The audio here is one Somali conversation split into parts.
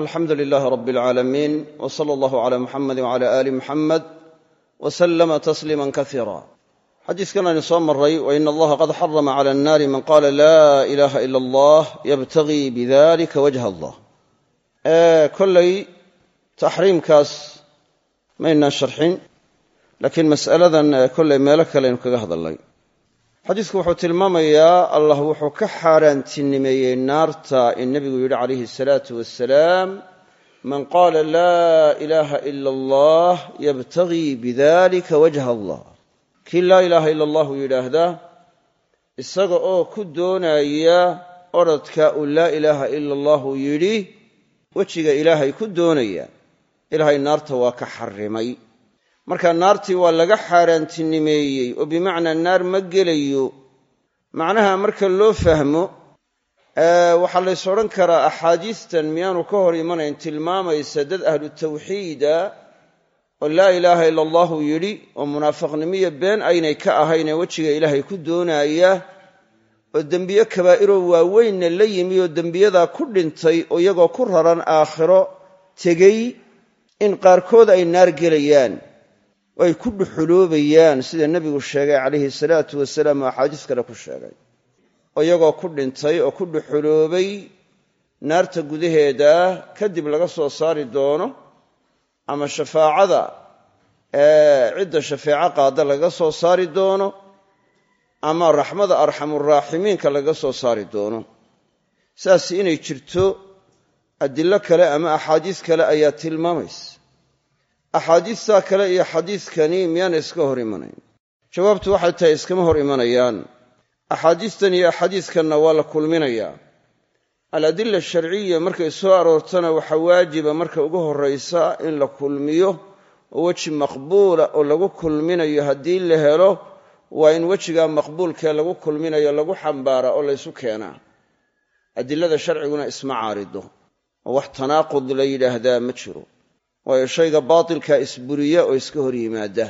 alxamdu lilaahi rab alcaalamiin w sala allahu cala muxamedi wcala aali muxamed w slama tasliima kasiira xadiiskan aynu soo maray wa in allaha qad xarama cala annaari man qaala laa ilaaha ila allah yabtagii bidalika wajha allah. Kollay taxriimkaas maynaan sharxin laakiin mas'aladan kollay meelo kale aynu kaga hadalnay xadiisku wuxuu tilmaamayaa allah wuxuu ka xaaraantinimeeyey naarta in nebigu yidhi calayhi asalaatu wasalaam man qaala laa ilaaha ila allah yabtagii bidalika wajha allah. Kii laa ilaaha ila allahu yidhaahdaa isaga oo ku doonaya odrhodka uu laa ilaaha ila allahu yidhi wejiga ilaahay ku doonaya ilaahay naarta waa ka xarrimay marka naartii waa laga xaaraantinimeeyey oo bimacnaa naar ma gelayo. Macnaha marka loo fahmo waxaa lays odhan karaa axaadiistan miyaanu ka hor imanayn tilmaamaysa dad ahlu tawxiida oo laa ilaaha ila allahu yidhi oo munaafiqnimiyo been aynay ka ahayn ee wejiga ilaahay ku doonaya oo dembiye kabaa'iroo waaweynna la yimi oo dembiyadaa ku dhintay oo iyagoo ku raran aakhiro tegey in qaarkood ay naar gelayaan oo ay ku dhuxuloobayaan sida nebigu sheegay calayhi salaatu wasalaam oo axaadiis kale ku sheegay. Oo iyagoo ku dhintay oo ku dhuxuloobay naarta gudaheeda kadib laga soo saari doono ama shafaacada cidda shafeeco qaada laga soo saari doono ama raxmada arxamuraaximiinka laga soo saari doono. Saas inay jirto adilo kale ama axaadiis kale ayaa tilmaamaysa axaadiistaa kale iyo xadiiskani miyaana iska hor imanayn? Jawaabtu waxay tahay iskama hor imanayaan. Axaadiistan iyo axaadiiskanna waa la kulminayaa. Aladila sharciya markay soo aroortana waxaa waajiba marka ugu horraysa in la kulmiyo oo weji maqbuula oo lagu kulminayo haddii la helo waa in wejigaa maqbuulkee lagu kulminayo lagu xambaaraa oo laysu keenaa adilada sharciguna isma caarido. Oo wax tanaaqud la yidhaahdaa ma jiro waayo shayga baatilkaa isburiya oo iska hor yimaada.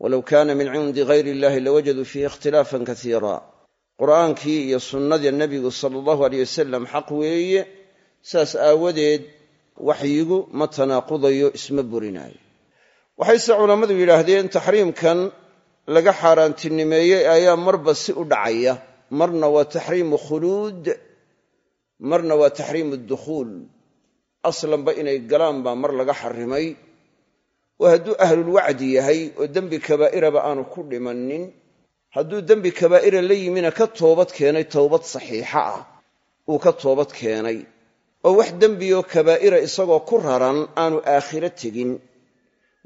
Walow kaana min cindi gayr illahi lawajaduu fiihi ikhtilaafan kasiira qur'aankii iyo sunnadii nebigu sala allahu aleyh wasalam xaq weeye saas aawadeed waxyigu ma tanaaqudayo isma burinaayo. Waxayse culammadu yidhaahdeen taxriimkan laga xaaraantinimeeyey ayaa marba si u dhacaya. Marna waa taxriimu khuluud marna waa taxriimu dukhuul aslanba inay galaan baa mar laga xarrimay oo hadduu ahlulwacdi yahay oo dembi kabaa'iraba aanu ku dhimannin hadduu dembi kabaa'ira la yimina ka toobad keenay towbad saxiixa ah uu ka toobad keenay. Oo wax dembioo kabaa'ira isagoo ku raran aanu aakhiro tegin.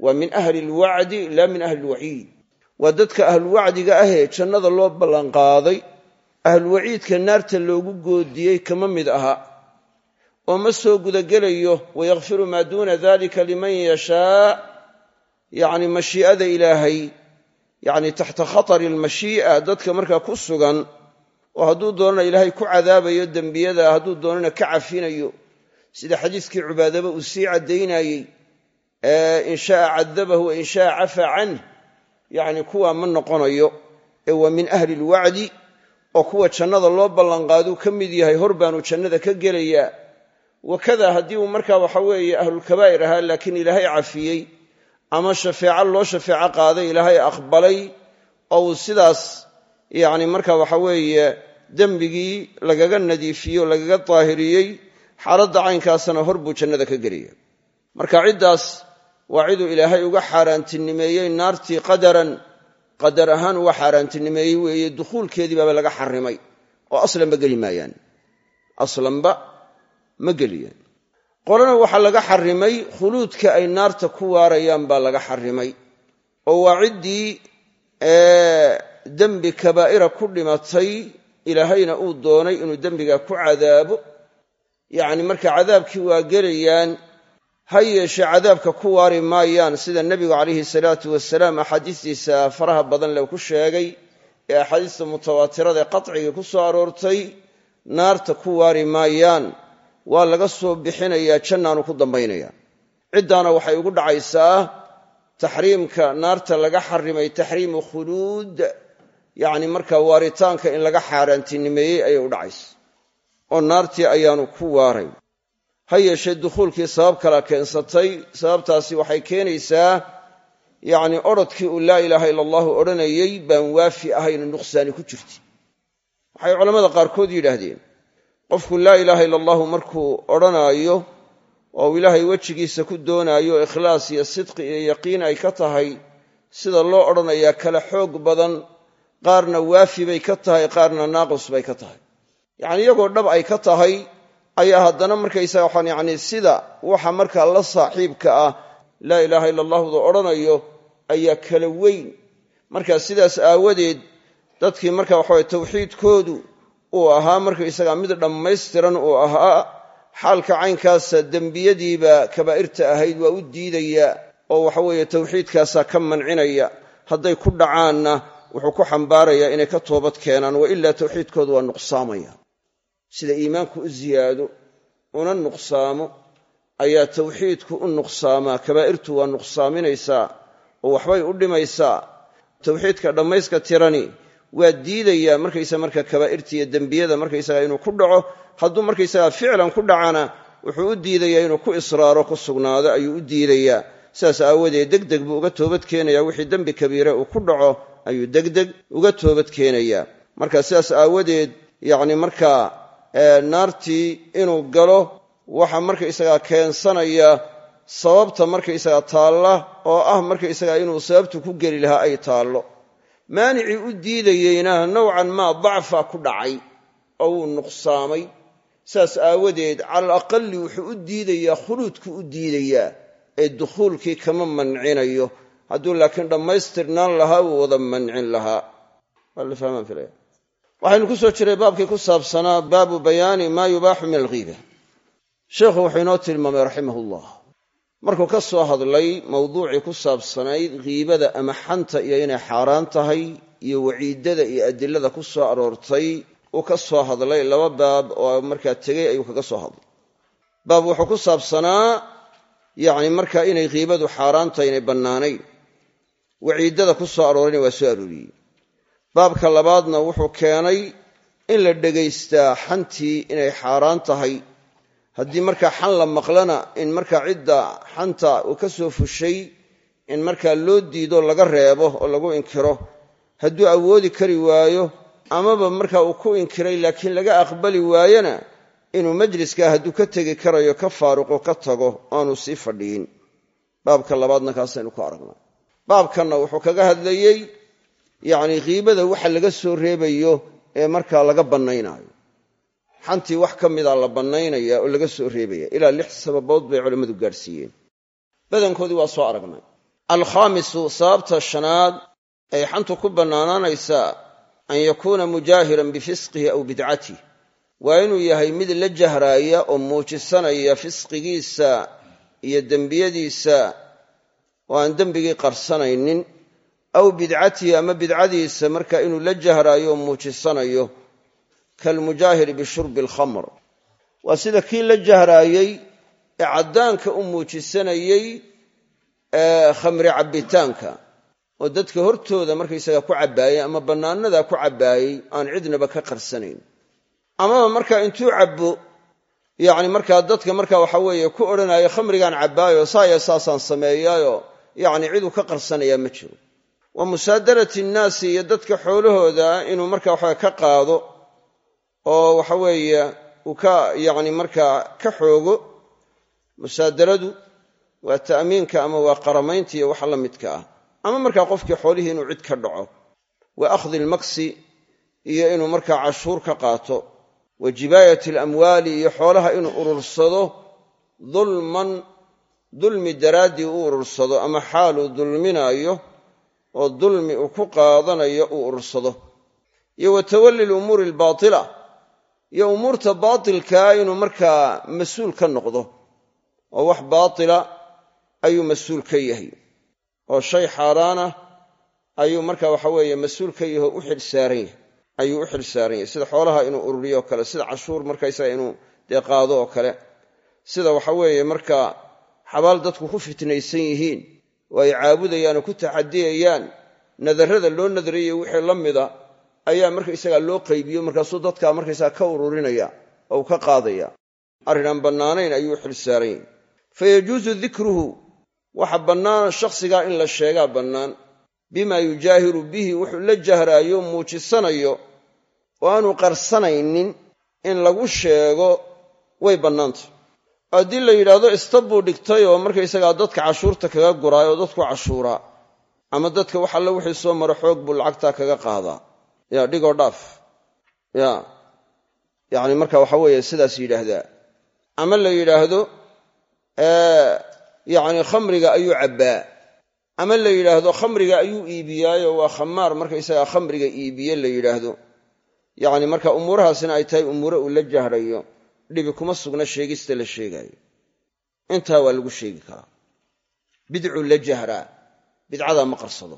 Waa min ahli alwacdi laa min ahli alwaciid waa dadka ahlulwacdiga ahee jannada loo ballanqaaday ahlulwaciidka naarta loogu goodiyey kama mid aha oo ma soo gudagelayo wayakfiru maa duuna dalika liman yashaa yacni mashii'ada ilaahay yacni taxta khatari almashii'a dadka markaa ku sugan oo hadduu doonana ilaahay ku cadaabayo dembiyada hadduu doonana ka cafinayo sida xadiiskii cubaadaba uu sii caddaynayey in sha'a cadabahu wa in sha'a cafaa canh yacni kuwaa ma noqonayo ee waa min ahli alwacdi oo kuwa jannada loo ballanqaaduu ka mid yahay hor baanu jannada ka gelayaa wakada haddii uu markaa waxa weeye ahlulkabaa'ir ahaa laakiin ilaahay cafiyey ama shafeeco loo shafeeco qaaday ilaahay aqbalay oo uu sidaas yacni marka waxa weeye dembigii lagaga nadiifiyey lagaga daahiriyey xaaladda caynkaasna hor buu jannada ka gelaya marka ciddaas waa ciduu ilaahay uga xaaraantinimeeyey naartii qadaran. Qadar ahaan uga xaaraantinimeeyey weeye dukhuulkeedii baaba laga xarrimay oo aslanba geli maayaan. Aslanba ma geliyaan qolana waxaa laga xarrimay khuluudka ay naarta ku waarayaan baa laga xarrimay. Oo waa ciddii dembi kabaa'ira ku dhimatay ilaahayna uu doonay inuu dembigaa ku cadaabo. Yacni marka cadaabkii waa gelayaan ha yeeshee cadaabka ku waari maayaan sida nebigu calayhi salaatu wasalaam axaadiistiisa faraha badan le ku sheegay ee axaadiista mutawaatirada ee qatciga ku soo aroortay naarta ku waari maayaan waa laga soo bixinayaa jannaanu ku dambaynaya. Ciddaana waxay ugu dhacaysaa taxriimka naarta laga xarimay taxriimu khuluud yacni markaa waaritaanka in laga xaaraantinimeeyey ayay u dhacaysa oo naartii ayaanu ku waaray. Ha yeeshee dukhuulkii sabab kala keensatay sababtaasi waxay keenaysaa yacni odrhodkii uu laa ilaaha ila allahu odhanayey baan waafi ahayno nuqsaani ku jirti waxay culammada qaarkood yidhaahdeen qofku laa ilaaha ila allahu markuu odhanaayo oo uu ilaahay wejigiisa ku doonaayo ikhlaas iyo sidqi iyo yaqiin ay ka tahay sida loo odhanayaa kala xoog badan qaarna waafi bay ka tahay qaarna naaqus bay ka tahay. Yacni iyagoo dhab ay ka tahay ayaa haddana markaysaga waxaan yacni sida waxa markaa la saaxiibka ah laa ilaaha ila allahuda odhanayo ayaa kala weyn. Marka sidaas aawadeed dadkii marka waxaweye tawxiidkoodu uu ahaa markaysaga mid dhammaystiran uu ahaa xaalka caynkaasa dembiyadiiba kabaa'irta ahayd waa u diidaya oo waxaweeye tawxiidkaasaa ka mancinaya. Hadday ku dhacaanna wuxuu ku xambaarayaa inay ka toobad keenaan wa ilaa tawxiidkoodu waa nuqsaamaya. Sida iimaanku u ziyaado una nuqsaamo ayaa tawxiidku u nuqsaamaa. Kabaa'irtu waa nuqsaaminaysaa oo waxbay u dhimaysaa. Tawxiidka dhammayska tirani waa diidayaa markaysa marka kabaa'irta iyo dembiyada markaysaga inuu ku dhaco. Hadduu markaysaga ficlan ku dhacana wuxuu u diidayaa inuu ku israaro ku sugnaado ayuu u diidayaa. Sidaas aawadeed degdeg buu uga toobad keenayaa. Wixii dembi kabiire uu ku dhaco ayuu degdeg uga toobad keenayaa. Marka sidaas aawadeed yacni markaa naartii inuu galo waxa markaysagaa keensanaya sababta markaysaga taalla oo ah markaysaga inuu sababtu ku geli lahaa ay taallo maanicii u diidayeyna nowcan maa dacfa ku dhacay oo wuu nuqsaamay. Saas aawadeed cala alaqali wuxuu u diidayaa khuluudku u diidayaa ee dukhuulkii kama mancinayo. Hadduu laakiin dhammaystirnaan lahaa wuu wada mancin lahaa. Waxaynu ku soo jiray baabkii ku saabsanaa baabu bayaani maa yubaaxu min alghiiba. Sheikhu wuxuu inoo tilmaamay raximahullah markuu ka soo hadlay mawduucii ku saabsanayd ghiibada ama xanta iyo inay xaaraan tahay iyo waciidada iyo adilada ku soo aroortay uu ka soo hadlay laba baab oo markaa tegey ayuu kaga soo hadlay. Baab wuxuu ku saabsanaa yacni markaa inay ghiibadu xaaraan tahay inay bannaanayn. Waciidada ku soo aroorayna waa soo arooriyey. Baabka labaadna wuxuu keenay in la dhegaystaa xantii inay xaaraan tahay haddii markaa xan la maqlana in markaa cidda xanta uu ka soo fushay in markaa loo diido laga reebo oo lagu inkiro hadduu awoodi kari waayo amaba markaa uu ku inkiray laakiin laga aqbali waayona inuu majliskaa hadduu ka tegi karayo ka faaruqo ka tago aanu sii fadhiyin baabka labaadna kaasaynu ku aragnaa baabkanna wuxuu kaga hadlayey yacni khiibada waxa laga soo reebayo ee markaa laga bannaynaayo xantii wax ka mida la bannaynaya oo laga soo reebaya. Ilaa lix sababood bay culammadu gaadhsiiyeen badankoodii waa soo aragnay. Alkhaamisu sababta shanaad ay xantu ku bannaanaanaysaa an yakuuna mujaahiran bifisqihi aw bidcatih waa inuu yahay mid la jahraaya oo muujisanaya fisqigiisa iyo dembiyadiisa. Oo aan dembigii qarsanaynin. Aw bidcatihi ama bidcadiisa marka inuu la jahraayo oo muujisanayo kalmujaahiri bishurbi alkhamr. Waa sida kii la jahraayey ee caddaanka u muujisanayey ee khamri cabbitaanka. Oo dadka hortooda markaysaga ku cabbaayey ama bannaanadaa ku cabbaayey aan cidnaba ka qarsanayn. Amaba markaa intuu cabbo yacni markaa dadka marka waxa weeye ku odhanaayo khamrigaan cabbaayo saaya saasaan sameeyaayo yacni ciduu ka qarsanayaa ma jiro. Wa musaadarati nnaasi iyo dadka xoolahooda inuu marka waxaa ka qaado oo waxa weeye uu ka yacni markaa ka xoogo musaadaradu waa ta'miinka ama waa qaramaynta iyo waxa la midka ah. Ama markaa qofkii xoolihii inuu cid ka dhaco wa akhdi almaksi iyo inuu markaa cashuur ka qaato wa jibaayati alamwaali iyo xoolaha inuu urursado dulman dulmi daraaddii u urursado ama xaaluu dulminaayo oo dulmi uu ku qaadanayo uu urursado. Iyo wa tawalli lumuuri albaatila iyo umuurta baatilkaa inuu markaa mas'uul ka noqdo oo wax baatila ayuu mas'uul ka yahay. oo shay xaaraanah ayuu marka waxa weeye mas'uul ka yaho u xilsaaran yahay ayuu u xil saaran yahay. sida xoolaha inuu ururiyo kale sida cashuur markaysaga inuu dee qaado oo kale sida waxa weeye markaa xabaal dadku ku fitnaysan yihiin oo ay caabudayaan oo ku taxadiyayaan nadarrada loo nadarayo wixii la mida ayaa markaysagaa loo qaybiyo markaasuu dadkaa markaysaga ka ururinaya oo ka qaadaya. Arrin aan bannaanayn ayuu xil saaran yahy fayajuusu dikruhu waxa bannaan shakhsigaa in la sheegaa bannaan. Bimaa yujaahiru bihi wuxuu la jahraayo muujisanayo oo aanu qarsanaynin in lagu sheego way bannaantah. Haddii la yidhaahdo istab buu dhigtay oo markaysagaa dadka cashuurta kaga guraay oo dadku cashuuraa ama dadka wax alle wixii soo maro xoog buu lacagtaa kaga qaadaa ya dhigoo dhaaf ya yacni marka waxa weeye sidaas yidhaahdaa ama la yidhaahdo yacni khamriga ayuu cabbaa. Ama la yidhaahdo khamriga ayuu iibiyaayo waa khamaar markaysagaa khamriga iibiye la yidhaahdo. Yacni marka umuurahaasina ay tahay umuure uu la jahrayo dhibi kuma sugna sheegista la sheegaayo. Intaa waa lagu sheegi karaa. Bidcuu la jahraa. Bidcadaa ma qarsado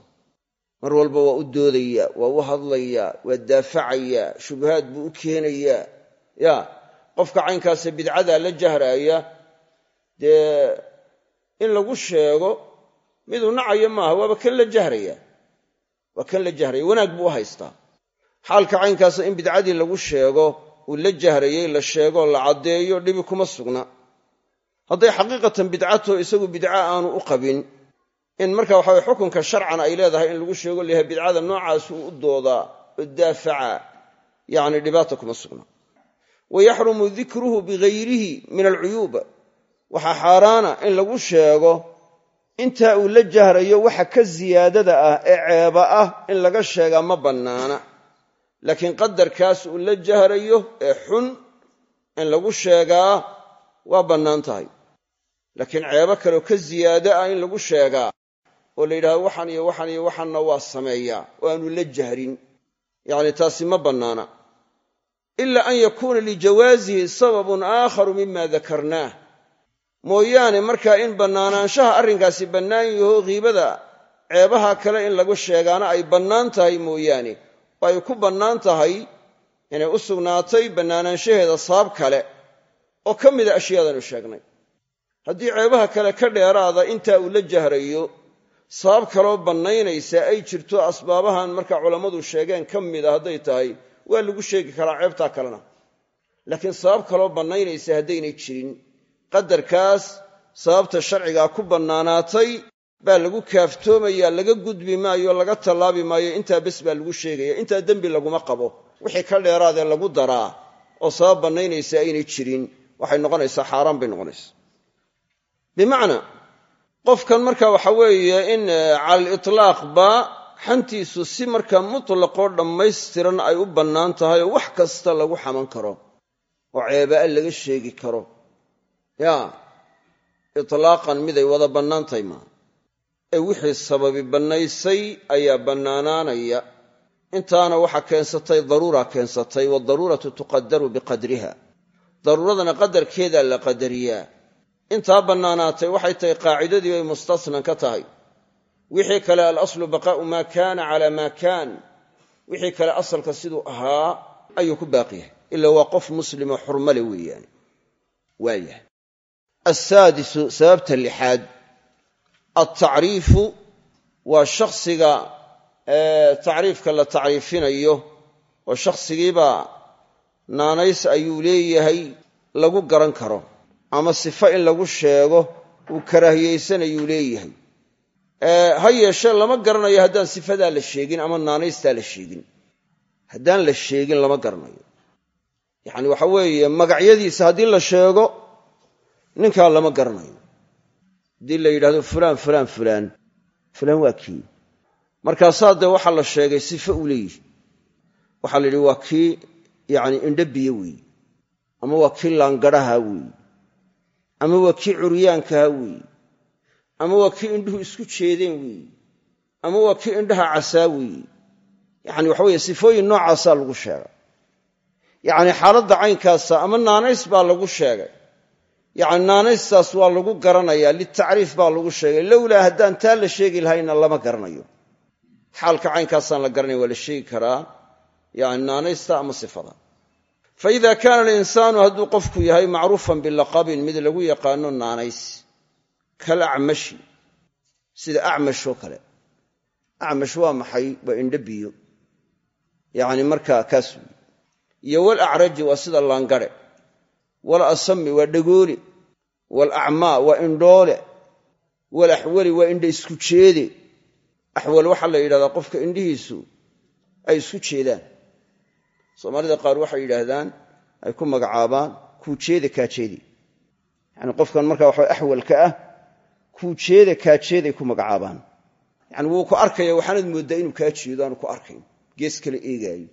mar walba waa u doodayaa waa u hadlayaa waa daafacayaa shubahaad buu u keenayaa ya qofka caynkaase bidcadaa la jahraaya dee in lagu sheego miduu nacayo maaha waaba kan la jahraya. Waa kan la jahraya wanaag buu u haystaa. Xaalka caynkaasa in bidcadii lagu sheego uu la jahrayey la sheegoo la caddeeyo dhibi kuma sugna. Hadday xaqiiqatan bidcato isagu bidca aanu u qabin in marka waxaweye xukunka sharcan ay leedahay in lagu sheego layahay bidcada noocaas uu u doodaa oo daafaca yacni dhibaata kuma sugna wa yaxrumu dikruhu bigayrihi min alcuyuub waxaa xaaraana in lagu sheego intaa uu la jahrayo waxa ka siyaadada ah ee ceeba ah in laga sheegaa ma bannaana. Laakiin qadarkaas uu la jahrayo ee xun in lagu sheegaa waa bannaan tahay. Laakiin ceebo kaleoo ka siyaado ah in lagu sheegaa oo la yidhahdo waxan iyo waxan iyo waxanna waa sameeyaa oo aanu la jahrin. Yacni taasi ma bannaana. Ila an yakuuna lijawaasihi sababun aakharu mima dakarnaah mooyaane markaa in bannaanaanshaha arrinkaasi bannaan yaho khiibada ceebaha kale in lagu sheegaana ay bannaan tahay mooyaane oo ay ku bannaan tahay inay u sugnaatay bannaanaanshaheeda sabab kale oo ka mida ashyaadanu sheegnay. Haddii ceebaha kale ka dheeraada intaa uu la jahrayo sabab kaloo bannaynaysa ay jirto asbaabahan marka culammadu sheegeen ka mida hadday tahay waa lagu sheegi karaa ceebtaa kalena. Laakiin sabab kaloo bannaynaysa haddaynay jirin. Qadarkaas sababta sharcigaa ku bannaanaatay baa lagu kaaftoomaya laga gudbi maayo laga tallaabi maayo intaa bes baa lagu sheegaya intaa dembi laguma qabo. Wixii ka dheeraadee lagu daraa oo sabab bannaynaysa aynay jirin waxay noqonaysaa xaaraan bay noqonaysaa. Bimacnaa qofkan marka waxa weeye in cala litlaaqba xantiisu si marka mutlaqoo dhammaystiran ay u bannaan tahay oo wax kasta lagu xaman karo oo ceebaa laga sheegi karo. Ya itlaaqan miday wada bannaan tahay maaha ee wixii sababi bannaysay ayaa bannaanaanaya. Intaana waxaa keensatay daruura keensatay wadaruuratu tuqadaru biqadriha. Daruuradana qadarkeedaa la qadariyaa intaa bannaanaatay waxay tahay qaacidadii bay mustasnan ka tahay. Wixii kale alaslu baqaa'u maa kaana calaa maa kaan. Wixii kale asalka siduu ahaa ayuu ku baaqi yahay. Ilaa waa qof muslimo xurmale weeyaane. Waayahay asaadisu sababta lixaad altacriifu waa shakhsiga tacriifka la tacriifinayo oo shakhsigiibaa naanays ayuu leeyahay lagu garan karo ama sifo in lagu sheego uu karaahiyaysanayuu leeyahay. Ha yeeshee lama garanayo haddaan sifadaa la sheegin ama naanaystaa la sheegin. Haddaan la sheegin lama garanayo. Yacani waxa weeye magacyadiisa haddii la sheego ninkaa lama garanayo. Haddii la yidhahdo fulaan fulaan fulaan fulaan waa kii. Markaasaa dee waxaa la sheegay sifo uu leeyihi waxaa la yidhi waa kii yacni indho biyo weeye ama waa kii laangaraha weeye ama waa kii curyaankaha weeye ama waa kii indhuhu isku jeedeen weeye ama waa kii indhaha casaa weeye yacani waxa weeye sifooyin noocaasaa lagu sheegay. Yacni xaaladda caynkaasa ama naanays baa lagu sheegay. Yacni naanaystaas waa lagu garanayaa litacriif baa lagu sheegay. Lowlaa haddaan taa la sheegi lahayna lama garanayo. Xaalka caynkaasaan la garanaya waa la sheegi karaa. Yani naanaysta ama sifada fa ida kaana alinsaanu hadduu qofku yahay macruufan bilaqabin mid lagu yaqaano naanays kalacmashi sida acmash oo kale. Acmash waa maxay? Waa indho biyo. Yacni markaa kaas. Wey iyo walacraji waa sida laangare walasami waa dhagoole waalacmaa waa indhoole. Walaxwali waa indha isku jeede. Axwal waxaa la yidhahdaa qofka indhihiisu ay isku jeedaan soomaalida qaar waxay yidhaahdaan ay ku magacaabaan kuujeeda kaajeedi. Yacni qofkan markaa waxa axwalka ah kuujeeda kaajeeday ku magacaabaan. Yacni wuu ku arkaya waxaanad mooddaa inuu kaa jeedo aanu ku arkayn. Gees kale eegaayo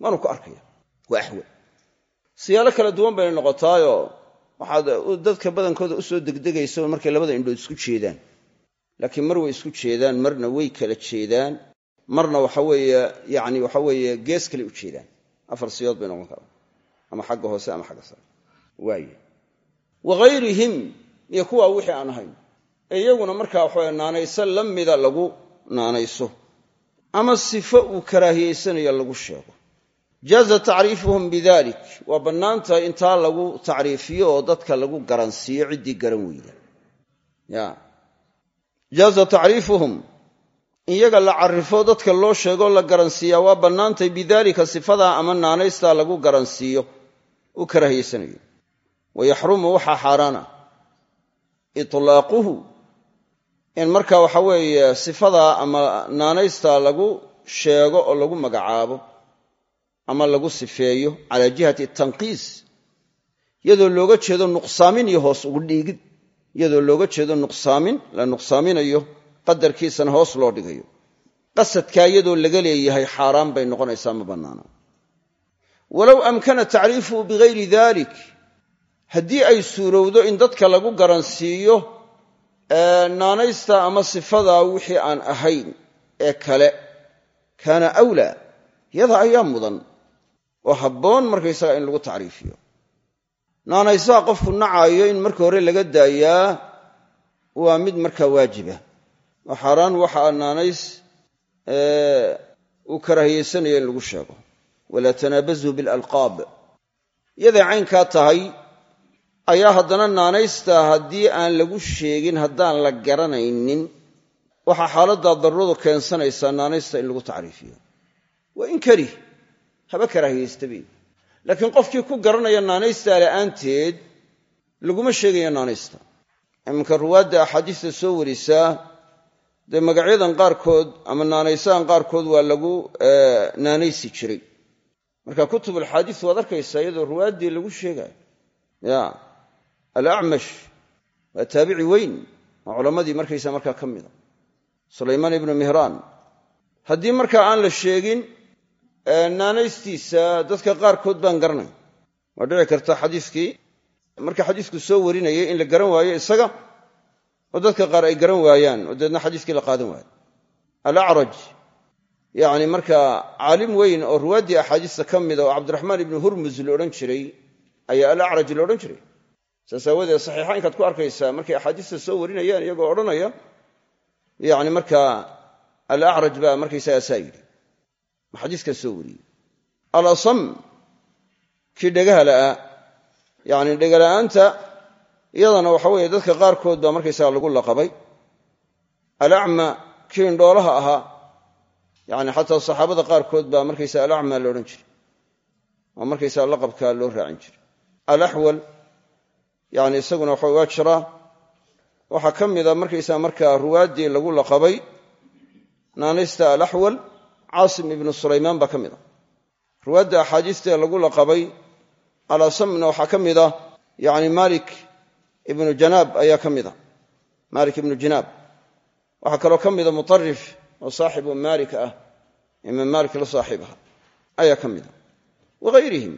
maanu ku arkaya waa axwal siyaalo kala duwan bayna noqotaayoo waxaad dadka badankooda u soo degdegaysa markay labada indhood isku jeedaan. Laakiin mar way isku jeedaan marna way kala jeedaan. Marna waxaweeye yani waxaweeye gees kale u jeedaan afar siyood bay noqon karaan. Ama xagga hoose ama xagga sare. Waaye wahayrihim iyo kuwaa wixii aan ahayn. Ee iyaguna markaa waxawe naanayso la mida lagu naanayso. Ama sifo uu karaahiyaysanayo lagu sheego. Jaaza tacriifuhum bidalik. Waa bannaan tahay intaa lagu tacriifiyo oo dadka lagu garansiiyo ciddii garan weyda ya jaaza tacriifuhum in yaga la carifo dadka loo sheegoo la garansiiyaa waa bannaantay bidalika sifadaa ama naanaystaa lagu garansiiyo. Uu karaahiyaysanayo wayaxrumu waxaa xaaraana. Itlaaquhu. In marka waxa weeye sifadaa ama naanaystaa lagu sheego oo lagu magacaabo ama lagu sifeeyo calaa jihati tanqiis iyadoo looga jeedo nuqsaamin iyo hoos ugu dhiigid iyadoo looga jeedo nuqsaamin la nuqsaaminayo qadarkiisana hoos loo dhigayo. Qasadkaa iyadoo laga leeyahay xaaraan bay noqonaysaa ma bannaana. Walow amkana tacriifuhu bigayri dalik haddii ay suurowdo in dadka lagu garansiiyo naanaysta ama sifadaa wixii aan ahayn ee kale kaana awlaa yada ayaa mudan oo habboon markaysaga in lagu tacriifiyo. Naanaysaha qofku nacaayo in marka hore laga daayaa waa mid markaa waajiba oo xaaraan waxaa naanays uu karaahiyaysanayo in lagu sheego. Walaa tanaabazuu bilalqaab. Yaday caynkaa tahay ayaa haddana naanaysta haddii aan lagu sheegin haddaan la garanaynin waxaa xaaladdaa daruradu keensanaysaa naanaysta in lagu tacriifiyo. Waa in karih haba karaahiyaystabe laakiin qofkii ku garanaya naanaystaa la'aanteed laguma sheegaya naanaysta. Iminka ruwaadda axaadiista soo warisaa dee magacyadan qaarkood ama naanaysahan qaarkood waa lagu naanaysi jiray. Marka kutubulxaadiis waad arkaysaa iyadoo ruwaaddii lagu sheegaayo ya alacmash waa taabici weyn oo culammadii markaysa markaa ka mida sulaymaan ibnu mihraan. Haddii markaa aan la sheegin naanaystiisa dadka qaarkood baan garanay waa dhici karta xadiiskii? Marka xadiisku soo warinayay in la garan waayo isaga oo dadka qaar ay garan waayaan oo deedna xadiiskii la qaadan waayo alacraj yacni markaa caalim weyn oo ruwaaddii axaadiista ka mida oo cabdiraxmaan ibnu hurmus la odhan jiray ayaa alacraj la odhan jiray. Saas aawadeed saxiixaynkaad ku arkaysaa markay axaadiista soo warinayaan iyagoo odhanaya yacni markaa alacraj baa markaysagaa saa yidhi. Ma xadiiskaa soo wariyey. Alasam kii dhegaha la'aa yacni dhegala'aanta iyadana waxa weeye dadka qaarkood baa markaysaga lagu laqabay. Alacma kii indhoolaha ahaa yani xataa saxaabada qaarkood baa markaysaga alacma la odhan jiray. Oo markaysaga laqabkaa loo raacin jiray. Alaxwal yani isaguna waxa waa jiraa waxaa ka mida markaysaga markaa ruwaaddii lagu laqabay naanaysta alaxwal caasim ibnu sulaymaan baa ka mid a. Ruwaadda axaadiistaee lagu laqabay alasamna waxaa ka mida yani malik ibnu janaab ayaa ka mida. Malik ibnu janaab waxaa kaloo ka mida mutarif oo saaxibu malik ah imaam malik la saaxiib aha ayaa ka mida. Wahayrihim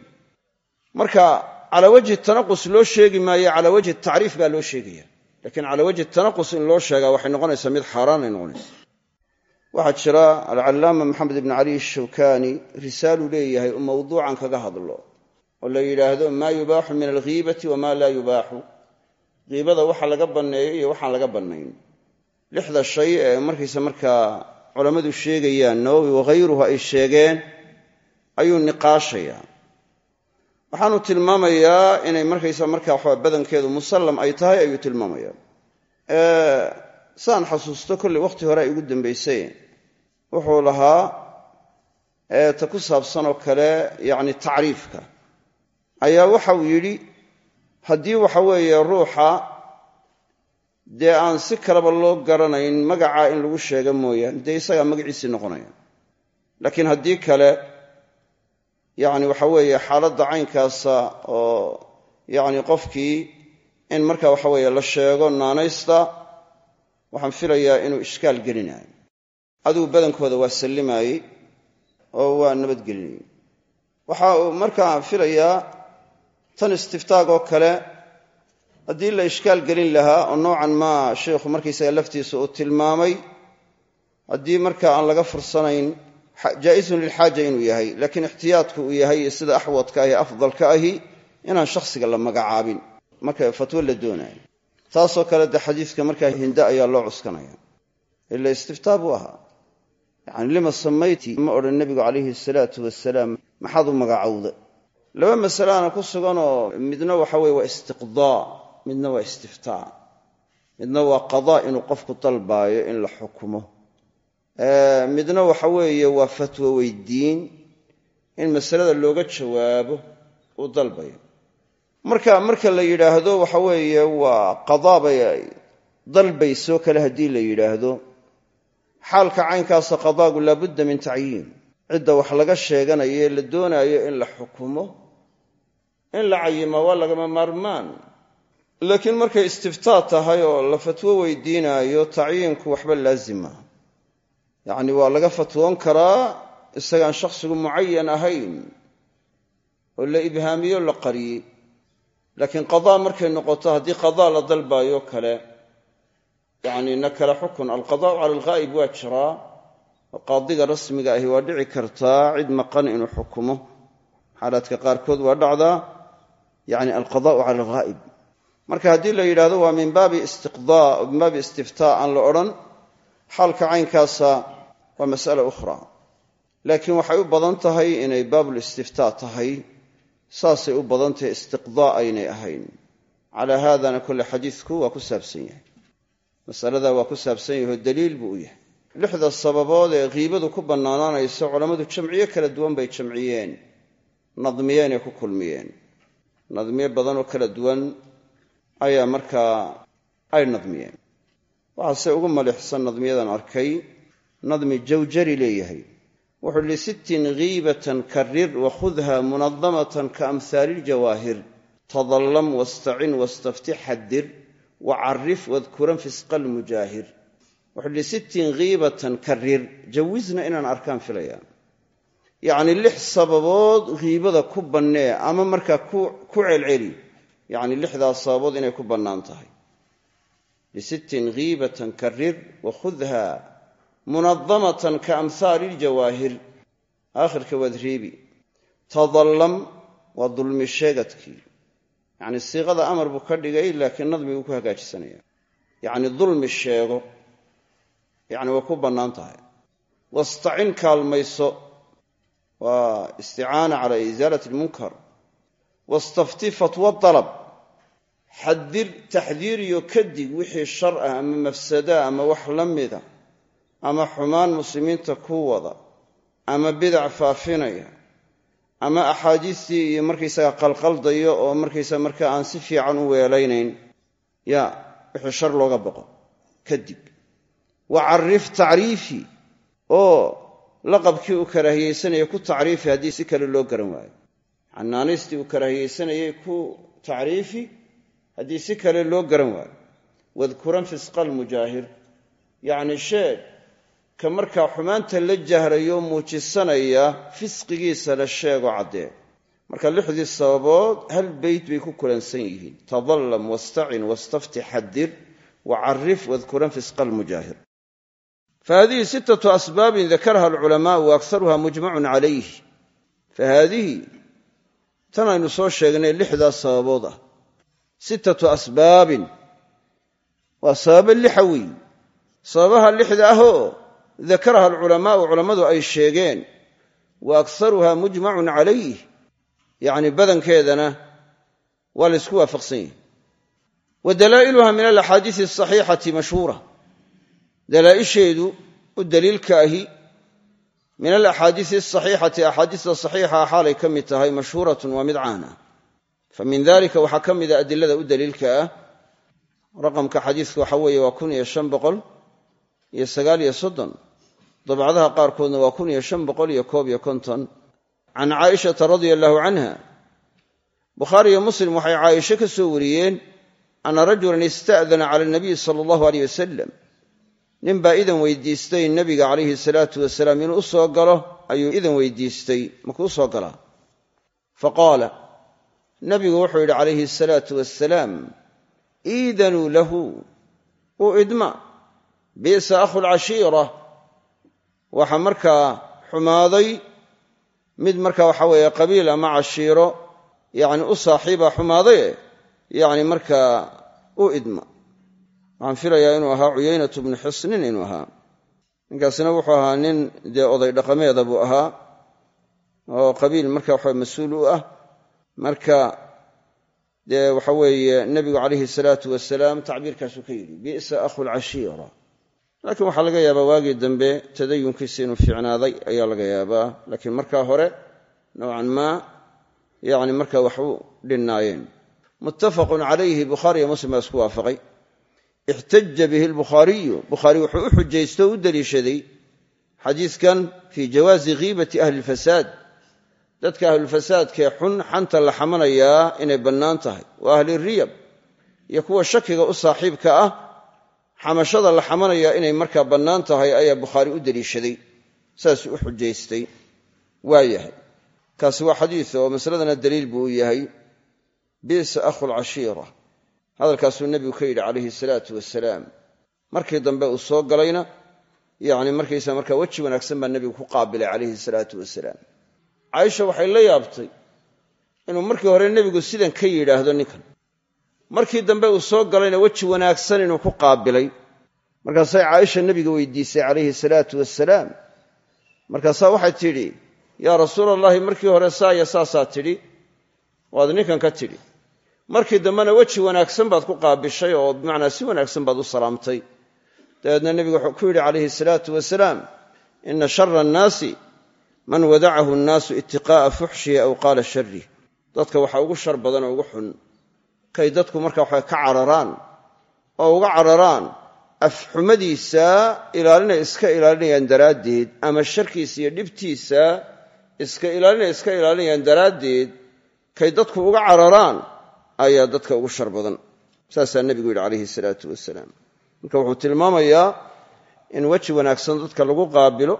marka calaa wajhi tanaqus loo sheegi maayo calaa wajhi tacriif baa loo sheegaya. Lakiin calaa wajhi tanaqus in loo sheegaa waxay noqonaysaa mid xaaraan ay noqonaysa waxaa jira alcallaama maxamed ibn cali shawkani risaaluu leeyahay oo mawduucan kaga hadlo oo la yidhaahdo maa yubaaxu min alghiibati wamaa laa yubaaxu hiibada waxa laga banneeyo iyo waxaan laga bannayn. Lixda shay ee markaysa markaa culammadu sheegayaan nawowi wakhayruhu ay sheegeen ayuu niqaashayaa waxaanu tilmaamayaa inay markaysa markaa waxaa badankeedu musallam ay tahay ayuu tilmaamayaa. Saan xasuusto kolley wakhti hore ay ugu dambaysay. Wuxuu lahaa ta ku saabsan oo kale yacni tacriifka. Ayaa waxauu yidhi haddii waxa weeye ruuxa dee aan si kaleba loo garanayn magacaa in lagu sheega mooyaane dee isagaa magaciisii noqonaya. Laakiin haddii kale yacni waxa weeye xaaladda caynkaasa oo yacni qofkii in marka waxa weeye la sheego naanaysta waxaan filayaa inuu ishkaal gelinayo. Adigu badankooda waa sallimaayey oo waa nabadgelinayey waxa uu markaa filayaa tan istiftaagoo kale haddii la ishkaal gelin lahaa oo noocan maa sheikhu markaysaga laftiisa uu tilmaamay haddii marka aan laga fursanayn jaa'isun lilxaaja inuu yahay laakiin ixtiyaadku yahay sida axwadka ahi afdalka ahi inaan shakhsiga la magacaabin. Marka fatwo la doonayo. Taasoo kale de xadiiska markaa hinda ayaa loo cuskanaya. Ila istiftaa buu ahaa. Lima samayti ma odhan nebigu calayhi salaatu wasalaam maxaad u magacowda laba masalaana ku suganoo midna waxa weye waa istiqdaa midna waa istiftaa midna waa qadaa inuu qofku dalbaayo in la xukumo. Midna waxa weeye waa fatwo weydiin in masalada looga jawaabo uu dalbayo. Marka marka la yidhaahdo waxa weeye waa qadaa bay dalbayso kale haddii la yidhaahdo xaalka caynkaasa qadaagu laabudda min tacyiin. Cidda wax laga sheeganayo ee la doonaayo in la xukumo in la cayima waa lagama maarmaan. Laakiin markay istiftaa tahay oo la fatwo weydiinaayo tacyiinku waxba laazima. Yacni waa laga fatwoon karaa isagaan shakhsigu mucayan ahayn oo la ibhaamiyo la qariyey laakiin qadaa markay noqoto haddii qadaa la dalbaayo kale yacni na kale xukun. Alqadaa'u cala alghaa'ib waa jiraa. Oo qaadiga rasmiga ahi waa dhici kartaa cid maqan inuu xukumo. Xaalaadka qaarkood waa dhacdaa yacni alqadaa'u cala alghaa'ib marka haddii la yidhahdo waa min baabi istiqdaa baabi istiftaa aan la odhan xaalka caynkaasa waa mas'ala ukhra laakiin waxay u badan tahay inay baabulistiftaa tahay saasay u badan tahay istiqdaa aynay ahayn. Calaa haadana kole xadiidku waa ku masalada waa ku saabsan oo daliil buu u yahay. Lixda sababood ee kiibadu ku bannaanaanayso culammadu jamciyo kala duwan bay jamciyeen nadmiyeenee ku kulmiyeen nadmiyo badan oo kala duwan ayaa markaa ay nadmiyeen. Waxaase ugu malixsan nadmiyadan arkay nadmi jawjari leeyahay. Wuxuu li sittin kiibatan karir wakhudha munadamatan kaamhaali iljawaahir tadallam wastacin wastafti xadir wacarif wadkuran fisqa almujaahir wuxuu li sittin kiibatan karir jawisna inaan arkaan filayaan yacni lix sababood kiibada ku bannee ama markaa ku celceli. Yacni lixdaas sababood inay ku bannaan tahay. Lisittin kiibatan karir wakhudha munadamatan kaamhaali iljawaahir aakhirka waad reebi tadallam waa dulmi sheegadkii. Yacni siiqada amar buu ka dhigay laakiin nadmiguu ku hagaajisanaya. Yacni dulmi sheego. Yacni way ku bannaan tahay. Wastacin kaalmayso waa isticaana cala isaalati almunkar wastafti fatwa dalab xadir taxdiiriyo kadig wixii shar ah ama mafsada ama wax la mida ama xumaan muslimiinta ku wada ama bidac faafinaya ama axaadiistii iyo markaysaga qalqaldaya oo markaysa marka aan si fiican u weelaynayn ya wixii shar looga boqo. Kadib. Wacarif tacriifi oo laqabkii uu karaahiyeysanaya ku tacriifi haddii si kale loo garan waayo. Xanaanaystii uu karaahiyeysanayay ku tacriifi haddii si kale loo garan waayo. Wadkuran fisqa almujaahir yacni sheeg ka markaa xumaanta la jahrayo muujisanaya fisqigiisa la sheego caddee marka lixdii sababood hal beyt bay ku kulansan yihiin. Tadallam wastacin wastafti xadir wacarif wadkuran fisqa almujaahir fahadihi sittatu asbaabin dakaraha alculamaau wa akharuha mujmacun calayh fahaadihi tan aynu soo sheegnay lixdaas sababood ah sittatu asbaabin waa sababo lixa weey sababaha lixda ahoo dakaraha alculamaau culammadu ay sheegeen wa akharuha mujmacun calayh yacni badankeedana waa la ysku waafaqsan yahi wa min alaxaadiisi asaxiixati mashhuura dalaa'isheedu u daliilka ahi min alaxaadiisi asaxiixati axaadiista saxiixa xaalay ka mid tahay mashhuuratun waa mid caana fa min dalika waxaa ka mida adilada u daliilka ah raqamka xadiiska waxa weeye waa kun iyo shan boqol iyo sagaal iyo soddon dabcadaha qaarkoodna waa kun iyo shan boqol iyo koob iyo konton. Can caaishata radia allahu canha bukhaari iyo muslim waxay caaisho ka soo wariyeen ana rajulan ista'dana cala nabiyi sala allahu aleyh wasalam nin baa idan weydiistay nebiga calayhi salaatu wasalaam inuu u soo galo ayuu idan weydiistay makuu soo galaa fa qaala nabigu wuxuu yidhi calayhi asalaatu wasalaam iidanuu lahu u idma bi'sa akhulcashiira waxa markaa xumaaday mid marka waxa weeye qabiil ama cashiiro yacni u saaxiiba xumaadaye yacni markaa u idma waxaan filayaa inuu ahaa cuyaynatu bnu xusnin inuu ahaa. Ninkaasina wuxuu ahaa nin dee oday dhaqameeda buu ahaa oo qabiil marka waxa mas'uul u ah. Marka dee waxa weeye nebigu calayhi salaatu wasalaam tacbiirkaasuu ka yidhi bi'sa akhulcashiira laakiin waxaa laga yaabaa waagii dambe tadayunkiisa inuu fiicnaaday ayaa laga yaabaa. Laakiin markaa hore nowcan maa yani markaa wax u dhinnaayeen muttafaqun calayhi bukhaariyo muslim baa isku waafaqay ixtaja bihi lbukhaariyu bukhaari wuxuu u xujaysto o u deliishaday xadiidkan fii jawaazi khiibati ahli lfasaad dadka ahlulfasaadkee xun xanta la xamanayaa inay bannaan tahay wa ahli riyab iyo kuwa shakiga u saaxiibka ah xamashada la xamanayaa inay markaa bannaan tahay ayaa bukhaari u deliishaday saasuu u xujaystay waa yahay kaasi waa xadiis oo masaladana daliil buu u yahay bi'sa akhulcashiira hadalkaasuu nebigu ka yidhi calayhi salaatu wasalaam markii dambe uu soo galayna yacni markaysa markaa weji wanaagsan baa nebigu ku qaabilay calayhi salaatu wasalaam caaisha waxay la yaabtay inuu markii hore nebigu sidan ka yidhaahdo ninkan. Markii dambe uu soo galayna weji wanaagsan inuu ku qaabilay. Markaasay caaisha nebiga weydiisay calayhi salaatu wasalaam markaasaa waxay tidhi yaa rasuula allahi markii hore saaya saasaa tidhi. Waad ninkan ka tidhi markii dambena weji wanaagsan baad ku qaabishay oo bimacnaa si wanaagsan baad u salaamtay. Dabeedna nebigu wuxuu ku yidhi calayhi salaatu wasalaam ina shara annaasi man wadacahu annaasu itiqaa'a fuxshihi aw qaala sharih dadka waxaa ugu shar badan oo ugu xun. Kay dadku marka waxa ka cararaan oo uga cararaan afxumadiisa ilaalinay iska ilaalinayaan daraaddeed ama sharkiisa iyo dhibtiisa iska ilaalinay iska ilaalinayaan daraaddeed kay dadku uga cararaan ayaa dadka ugu shar badan. Saasaa nebigu yidhi calayhi salaatu wasalaam marka wuxuu tilmaamayaa in weji wanaagsan dadka lagu qaabilo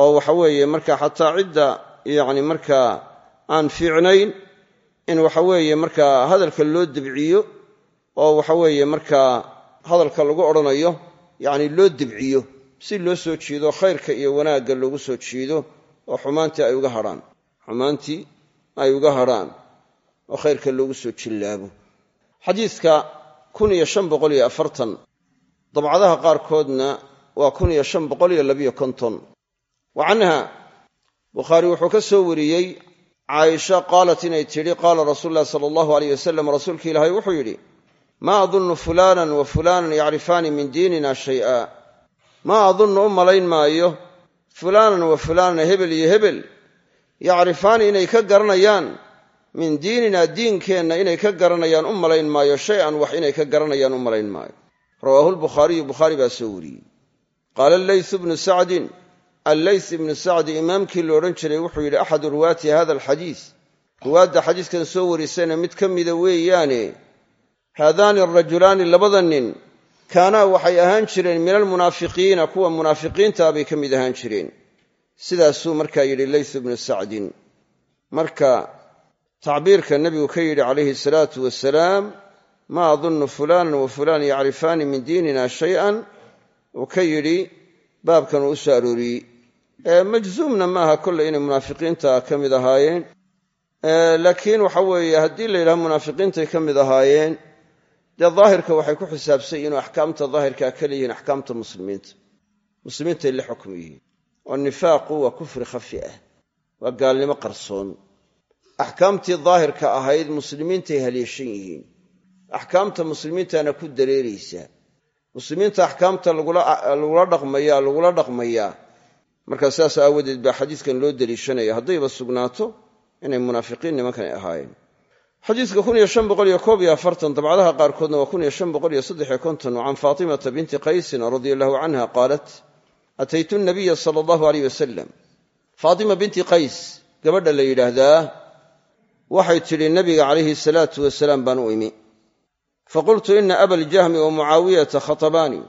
oo waxa weeye marka xataa cidda yacni markaa aan fiicnayn in waxa weeye markaa hadalka loo debciyo oo waxa weeye markaa hadalka lagu odhanayo yacni loo debciyo si loo soo jiido khayrka iyo wanaagga loogu soo jiido oo xumaantii ay uga hadhaan xumaantii ay uga hadrhaan oo khayrka loogu soo jillaabo. Xadiidka kun iyo shan boqol iyo afartan dabcadaha qaarkoodna waa kun iyo shan boqol iyo labiyo konton. Wa canha bukhaari wuxuu ka soo wariyey caaisha qaalat inay tidhi qaala rasuulu ulahi sala allahu aleyh wasalam rasuulka ilaahay wuxuu yidhi maa adunnu fulaanan wa fulaanan yacrifaani min diinina shay'a? Maa adunnu u malayn maayo? Fulaanan wa fulaanan hebel iyo hebel yacrifaani inay ka garanayaan min diinina diinkeenna inay ka garanayaan u malayn maayo shay-an wax inay ka garanayaan u malayn maayo. Rawaahu lbukhaariyu bukhaari baa soo wariyey. Qaala alleysu bnu sacdin alleys ibnu sacdi imaamkii la odhan jiray wuxuu yidhi axadu ruwaati hada alxadiis. Ruwaadda xadiiskan soo warisayna mid ka mida weeyaane haadaani arajulaani labada nin kaanaa waxay ahaan jireen min almunaafiqiina kuwa munaafiqiintaa bay ka mid ahaan jireen. Sidaasuu markaa yidhi leys ibnu sacdin. Marka tacbiirka nebigu ka yidhi calayhi salaatu wasalaam maa adunnu fulaanan wa fulaan yacrifaani min diinina shay-an uu ka yidhi baabkan uu u soo arooriyey. Majzuumna maaha kolley inay munaafiqiinta ka mid ahaayeen. Laakiin waxa weeye haddii la yidhaha munaafiqiintay ka mid ahaayeen dee daahirka waxay ku xisaabsan inuu axkaamta daahirkaa ka leeyihiin axkaamta muslimiinta. Muslimiintay la xukm yihiin. Oo waa kufri khafi ah. Waa gaalnimo qarsoon axkaamtii daahirka ahayd muslimiintay haleeshan yihiin. Axkaamta muslimiintana ku dareeraysaa. Muslimiinta axkaamta lagula dhaqmaya lagula dhaqmayaa markaa sidaas aawadeed baa xadiiskan loo deliishanaya. Haddayba sugnaato inay munaafiqiin nimankan ahaayeen. Afartan dabcadaha qaarkoodna waa can faatimata binti qaysin radia allahu canha qaalat ataytu nabiya sala allahu aleyh wasalam faatima binti qays gabadha la yidhaahdaa waxay tidhi nabiga calayhi salaatu wasalaam baan u imi. Faqultu ina abaljahmi wa mucaawiyata khatabaani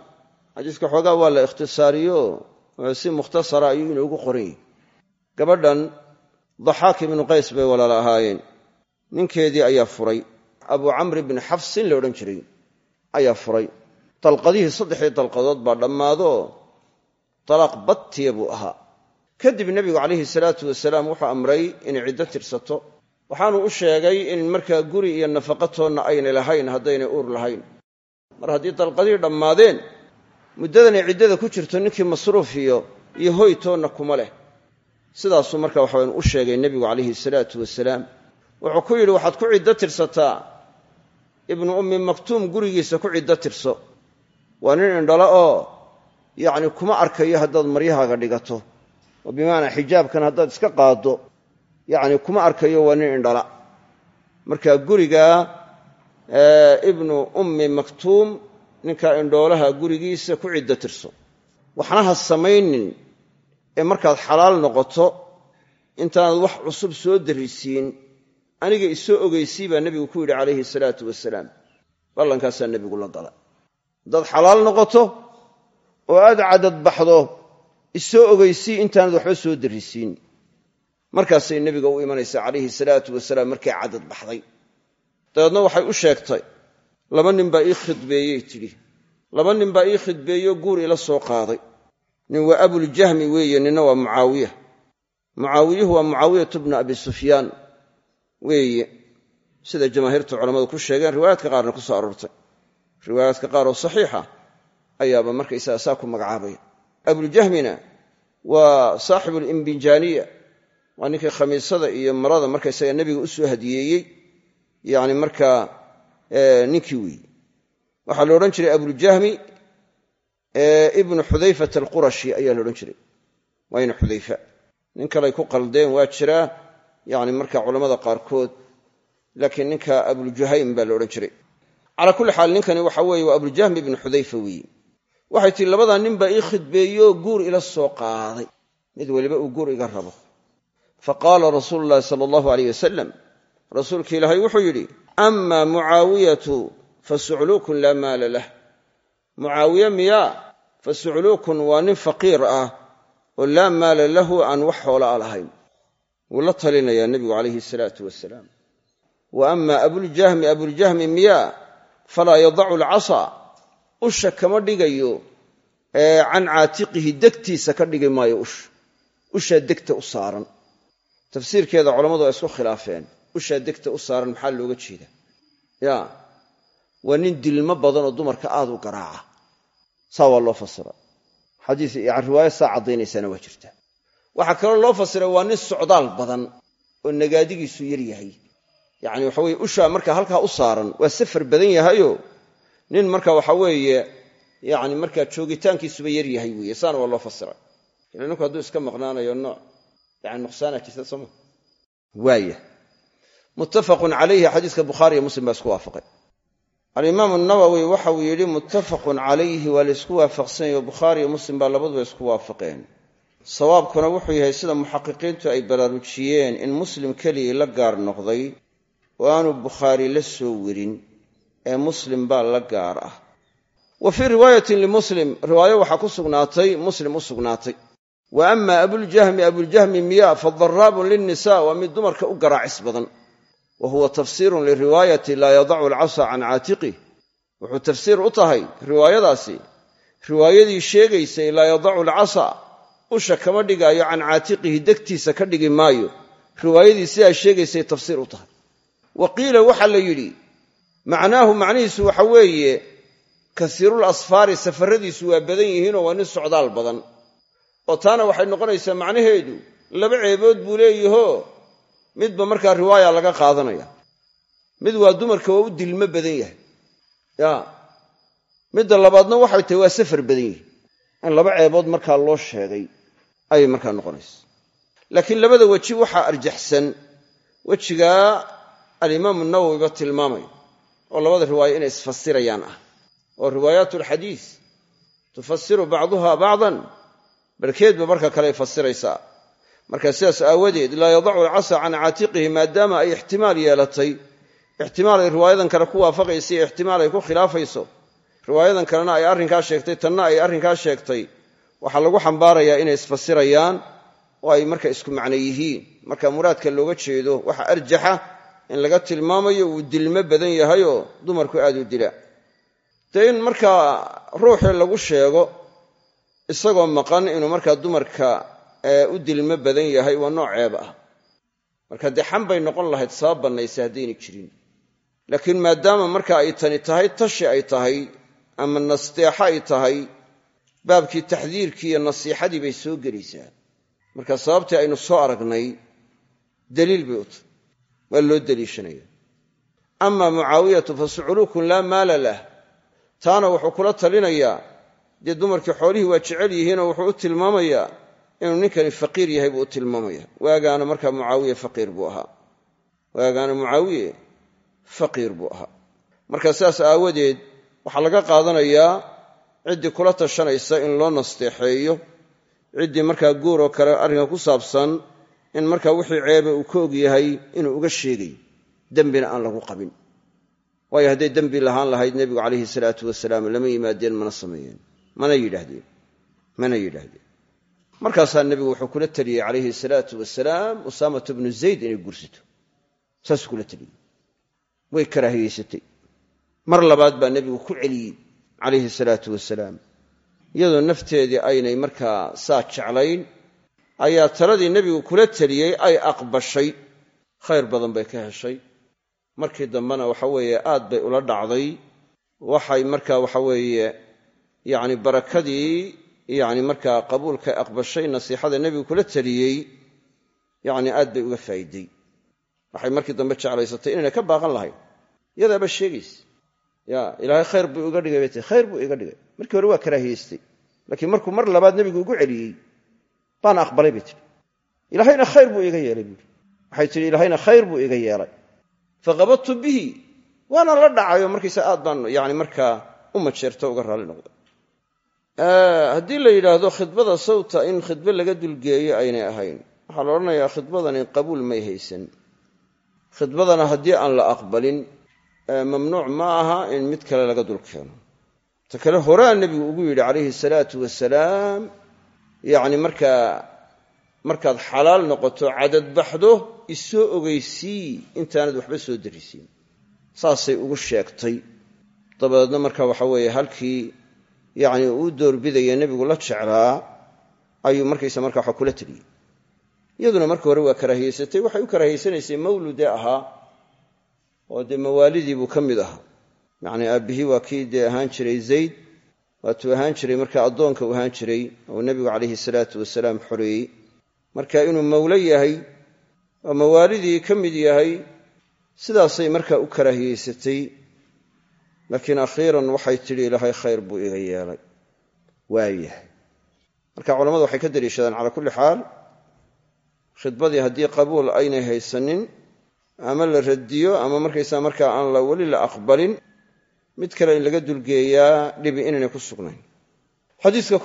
xadiiska xoogaa waa la ikhtisaariyo si mukhtasara ayuu inoogu qoran yahy gabadhan daxaak ibnu qays bay walaala ahaayeen. Ninkeedii ayaa furay. Abuu camri bni xafsin la odhan jiray ayaa furay. Dalqadihii saddexdii dalqadood baa dhammaado. Talaaq badtiya buu ahaa. Kadib nebigu calayhi salaatu wasalaam wuxuu amray inay ciddo tirsato waxaanu u sheegay in markaa guri iyo nafaqatoonna aynay lahayn haddaynay uur lahayn. Mar haddii dalqadihii dhammaadeen muddadanay ciddada ku jirto ninkii masruuf iyo iyo hoy toonna kuma leh. Sidaasuu marka waxaanu u sheegay nebigu calayhi salaatu wasalaam wuxuu ku yidhi waxaad ku ciddo tirsataa? Ibnu ummi maktuum gurigiisa ku ciddo tirso. Waa nin indhalo oo yacni kuma arkayo haddaad maryahaaga dhigato. Oo bimacnaa xijaabkan haddaad iska qaaddo yacni kuma arkayo waa nin indhala. Marka guriga ibnu ummi maktuum ninkaa indhoolaha gurigiisa ku ciddo tirso. Waxna ha samaynin ee markaad xalaal noqoto intaanad wax cusub soo darrisiin aniga isoo ogeysii baa nebigu ku yidhi calayhi salaatu wasalaam ballankaasaa nebigu la gala haddaad xalaal noqoto oo aad cadad baxdo isoo ogeysii intaanad waxba soo darrisiin markaasay nebiga u imanaysaa calayhi salaatu wasalaam markay cadad baxday. Dabeedna waxay u sheegtay laba nin baa ii khidbeeyey tidhi. Laba nin baa ii khidbeeyo guur ila soo qaaday. Nin waa abuljahmi weeye ninna waa mucaawiya. Mucaawiyuhu waa mucaawiyatu bnu abi sufyaan weeye. Sida jamaahiirtu culammadu ku sheegeen riwaayaadka qaarna ku soo aroortay. Riwaayaadka qaar oo saxiixa ayaaba markaysaga saa ku magacaabaya. Abuljahmina waa saaxibu limbinjaaniya waa ninkii khamiisada iyo marada markaysaga nebiga u soo hadiyeeyey. Yani markaa ninkii weeye waxaa la odhan jiray abuljahmi ibnu xudayfata alqurashi ayaa la odhan jiray. Waa xudayfa. Nin kaley ku qaldeen waa jiraa yani marka culammada qaarkood. Laakiin ninka abuljuhaym baa la odhan jiray. Calaa kulli xaal ninkani waxa weeye waa abuljahmi ibnu xudayfa weeye waxay tihi labadaa nin baa ii khidbeeyo guur ila soo qaaday. Mid weliba uu guur iga rabo fa qaala rasuulu llahi sala allahu aleyh wasalam rasuulki ilaahay wuxuu yidhi ama mucaawiyatu fa sucluukun laa maala lah. Mucaawiye miyaa fa sucluukun waa nin faqiir ah oo laa maala lahu aan wax hoola a lahayn. Wuu la talinayaa nebigu calayhi salaatu wasalaam wa ama abuljahmi abuljahmi miyaa falaa yadacu alcasaa usha kama dhigayo can caatiqihi degtiisa ka dhigi maayo usha ushaa degta u saaran tafsiirkeeda culammadu waa isku khilaafeen. Ushaa degta u saaran maxaa looga jeeda ya waa nin dilmo badan oo dumarka aad u garaaca. Saa waa loo fasira riwaaya saa caddaynaysaana waa jirta. Waxaa kaloo loo fasiray waa nin socdaal badan oo nagaadigiisu yar yahay. Yacni waxa weye ushaa marka halkaa u saaran waa safar badan yahayo nin marka waxa weeye yani markaa joogitaankiisuba yar yahay weeye. Saana waa loo fasiray. Ninku hadduu iska maqnaanayo nooc yani nuqsaana jirta sooma waaya muttafaqun calayhi xadiiska bukhaariiyo muslim baa isku waafaqay alimaamu nawowi waxa uu yidhi muttafaqun calayhi waa la isku waafaqsanyayo bukhaariiyo muslim baa labaduba isku waafaqeen sawaabkuna wuxuu yahay sida muxaqiqiintu ay baraarujiyeen in muslim keligii la gaar noqday oo aanu bukhaari la soo werin ee muslim baa la gaar ah wa fii riwaayatin limuslim riwaayo waxaa ku sugnaatay muslim u sugnaatay wa ama abuljahmi abuljahmi miya fadaraabun lilnisa waa mid dumarka u garaacis badan. Wa huwa tafsiirun liriwaayati laa yadacu alcasa can caatiqih wuxuu tafsiir u tahay riwaayadaasi. Riwaayadii sheegaysay laa yadacu alcasa usha kama dhigaayo can caatiqihi degtiisa ka dhigi maayo. Riwaayadii sidaa sheegaysay tafsiir u tahay. Wa qiila waxaa la yidhi macnaahu macnihiisu waxa weeye kasiirul asfaari safaradiisu waa badan yihiinoo waa nin socdaal badan oo taana waxay noqonaysaa macnaheedu laba ceebood buu leeyahoo midba markaa riwaaya laga qaadanaya. Mid waa dumarka waa u dilmo badan yahay. Ya midda labaadna waxay tahay waa safar badan yihi in laba ceebood markaa loo sheegay ayay markaa noqonaysa. Laakiin labada weji waxaa arjaxsan. Wejigaa alimaamu nawowiba tilmaamay oo labada riwaayo inay isfasirayaan ah. Oo riwaayaat alxadiis tufasiru bacduha bacdan barkeedba marka kaley fasiraysaa. Marka sidaas aawadeed laa yadacu alcasa can caatiqihi maadaama ay ixtimaal yeelatay. Ixtimaal ay riwaayadan kale ku waafaqaysa iyo ixtimaal ay ku khilaafayso. Riwaayadan kalena ay arrinkaa sheegtay tanna ay arrinkaa sheegtay. Waxaa lagu xambaarayaa inay isfasirayaan oo ay marka isku macno yihiin. Marka muraadka looga jeedo waxa arjaxa in laga tilmaamayo uu dilmo badan yahayoo dumarku aad u dila. Dee in markaa ruuxii lagu sheego isagoo maqan inuu markaa dumarka u dilmo badan yahay waa nooc ceeb ah. Marka dee xan bay noqon lahayd sabab bannaysa haddayna jirin. Laakiin maadaama marka ay tani tahay tashi ay tahay ama nasteexo ay tahay baabkii taxdiirkii iyo nasiixadii bay soo gelaysaa. Marka sababtii aynu soo aragnay daliil bay u tahay. Waa loo deliishanaya ama mucaawiyatu fa suculuukun laa maala lah. Taana wuxuu kula talinayaa dee dumarkii xoolihii waa jecel yihiinoo wuxuu u tilmaamayaa inuu ninkani faqiir yahay buu u tilmaamaya waagaana markaa mucaawiye faqiir buu ahaa. Waagaana mucaawiye faqiir buu ahaa. Marka sidaas aawadeed waxaa laga qaadanayaa ciddii kula tashanaysa in loo nasteexeeyo ciddii markaa guur oo kale arrinka ku saabsan in markaa wixii ceebe uu ka og yahay inuu uga sheegayo dembina aan lagu qabin. Waayo hadday dembi lahaan lahayd nebigu calayhi salaatu wasalaam lama yimaadeen mana sameeyeen mana yidhaahdeen mana yidhaahdeen. Markaasaa nebigu wuxuu kula teliyey calayhi salaatu wasalaam usaamatu bnu zayd inay guursato saasuu kula teliyey way karaahiyeysatay. Mar labaad baa nebigu ku celiyey calayhi salaatu wasalaam iyadoo nafteedii aynay markaa saa jeclayn ayaa taladii nebigu kula teliyey ay aqbashay. Khayr badan bay ka heshay. Markii dambena waxa weeye aad bay ula dhacday. Waxay markaa waxa weeye yacni barakadii yacni markaa qabuulka aqbashay nasiixada nebigu kula teliyey yacni aad bay uga faa'iiday waxay markii dambe jeclaysatay inayna ka baaqan lahayn iyadaaba sheegaysa ya ilaahay khayr buu iga dhigay bay tii khayr buu iga dhigay. Markii hore waa karaahiyeystay laakiin markuu mar labaad nebigu ugu celiyey baana aqbalay bay tihi ilaahayna khayr buu iga yeelay buui waxay tihi ilaahayna khayr buu iga yeelay. Faqabadtu bihi waana la dhacayo markiisa aad baan yani markaa u majeerto uga raalli noqday haddii la yidhaahdo khidbada sawta in khidbe laga dulgeeyo aynay ahayn waxaa la odhanayaa khidbadani qabuul may haysan. Khidbadana haddii aan la aqbalin mamnuuc ma aha in mid kale laga dul keeno ta kale horaa nebigu ugu yidhi calayhi salaatu wasalaam yacni markaa markaad xalaal noqoto cadadbaxdo isoo ogeysii intaanad waxba soo darisiin saasay ugu sheegtay. Dabadeedna marka waxa weeye halkii yacni uu doorbidaya nebigu la jeclaa ayuu markaysa marka waxa kula teliyey iyaduna marka hore waa karaahiyeysatay waxay u karaahiyeysanaysay mawludee ahaa oo dee mawaalidii buu ka mid ahaa yacni aabbihii waa kii dee ahaan jiray zayd waatuu ahaan jiray marka addoonka u ahaan jiray oo nebigu calayhi salaatu wasalaam xoreeyey. Marka inuu mawlo yahay oo mawaalidii ka mid yahay sidaasay markaa u karaahiyeysatay laakiin akhiiran waxay tidhi ilaahay khayr buu iga yeelay. Waayahay marka culamadu waxay ka daliishadaan calaa kulli xaal khidbadii haddii qabuul aynay haysanin ama la radiyo ama markaysaa markaa aan la weli la aqbalin mid kale in laga dulgeeyaa dhibi inaynay ku sugnayn. Xadiidka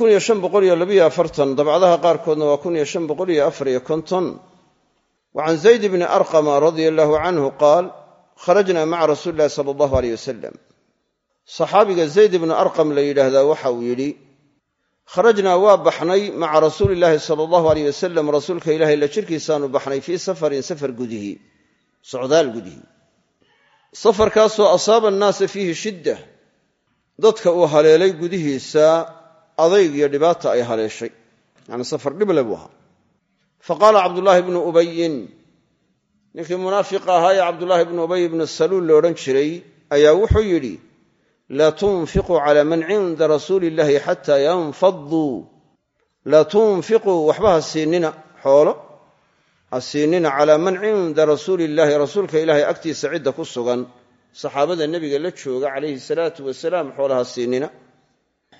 dabcadaha qaarkoodna waa kun iyo shan boqol iyo afar iyo konton. Wa can zayd bni arqama radia allahu canhu qaal kharajna maca rasuuli illahi sala allahu aleyh wasalam saxaabiga zayd ibnu arqam la yidhaahdaa waxa uu yidhi kharajnaa waa baxnay maca rasuuli illaahi sala allahu aleyh wasalam rasuulka ilaahay la jirkiisaanu baxnay fii safarin safar gudihi socdaal gudihi. Safarkaasoo asaaba annaasa fiihi shidda dadka uu haleelay gudihiisa adayg iyo dhibaata ay haleeshay. Yacni safar dhible buu ahaa. Fa qaala cabdullaahi bnu ubayin ninkii munaafiqa ahaa ee cabdullaahi bnu ubay ibnu saluul la odhan jiray ayaa wuxuu yidhi laa tunfiquu cala man cinda rasuuli illahi xataa yanfaduu laa tunfiquu waxba ha siinina xoolo ha siinina calaa man cinda rasuuli illaahi rasuulka ilaahay agtiisa cidda ku sugan saxaabada nebiga la jooga calayhi salaatu wasalaam xoolaha siinina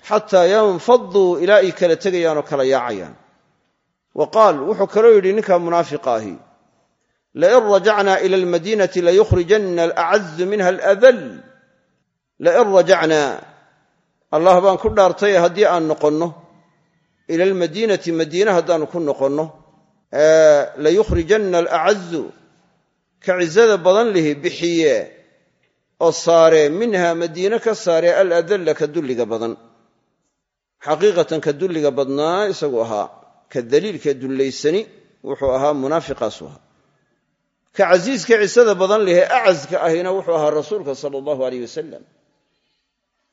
xataa yanfaduu ilaa ay kala tegayaan oo kala yaacayaan wa qaal wuxuu kaloo yidhi ninkaa munaafiqa ahi lain rajacnaa ila almadiinati layukhrijanna alacazu minha aladal lain rajacnaa allah baan ku dhaartay haddii aan noqonno ila almadiinati madiina haddaannu ku noqonno layukhrijanna alacazu ka cizada badan lihi bixiye oo saaree minha madiine ka saaree aladalla ka dulliga badan xaqiiqatan ka dulliga badnaa isagu ahaa ka daliilka dullaysani wuxuu ahaa munaafiqaasu ahaa ka casiiska cisada badan lihe acaska ahina wuxuu ahaa rasuulka sala allahu aleyh wasalam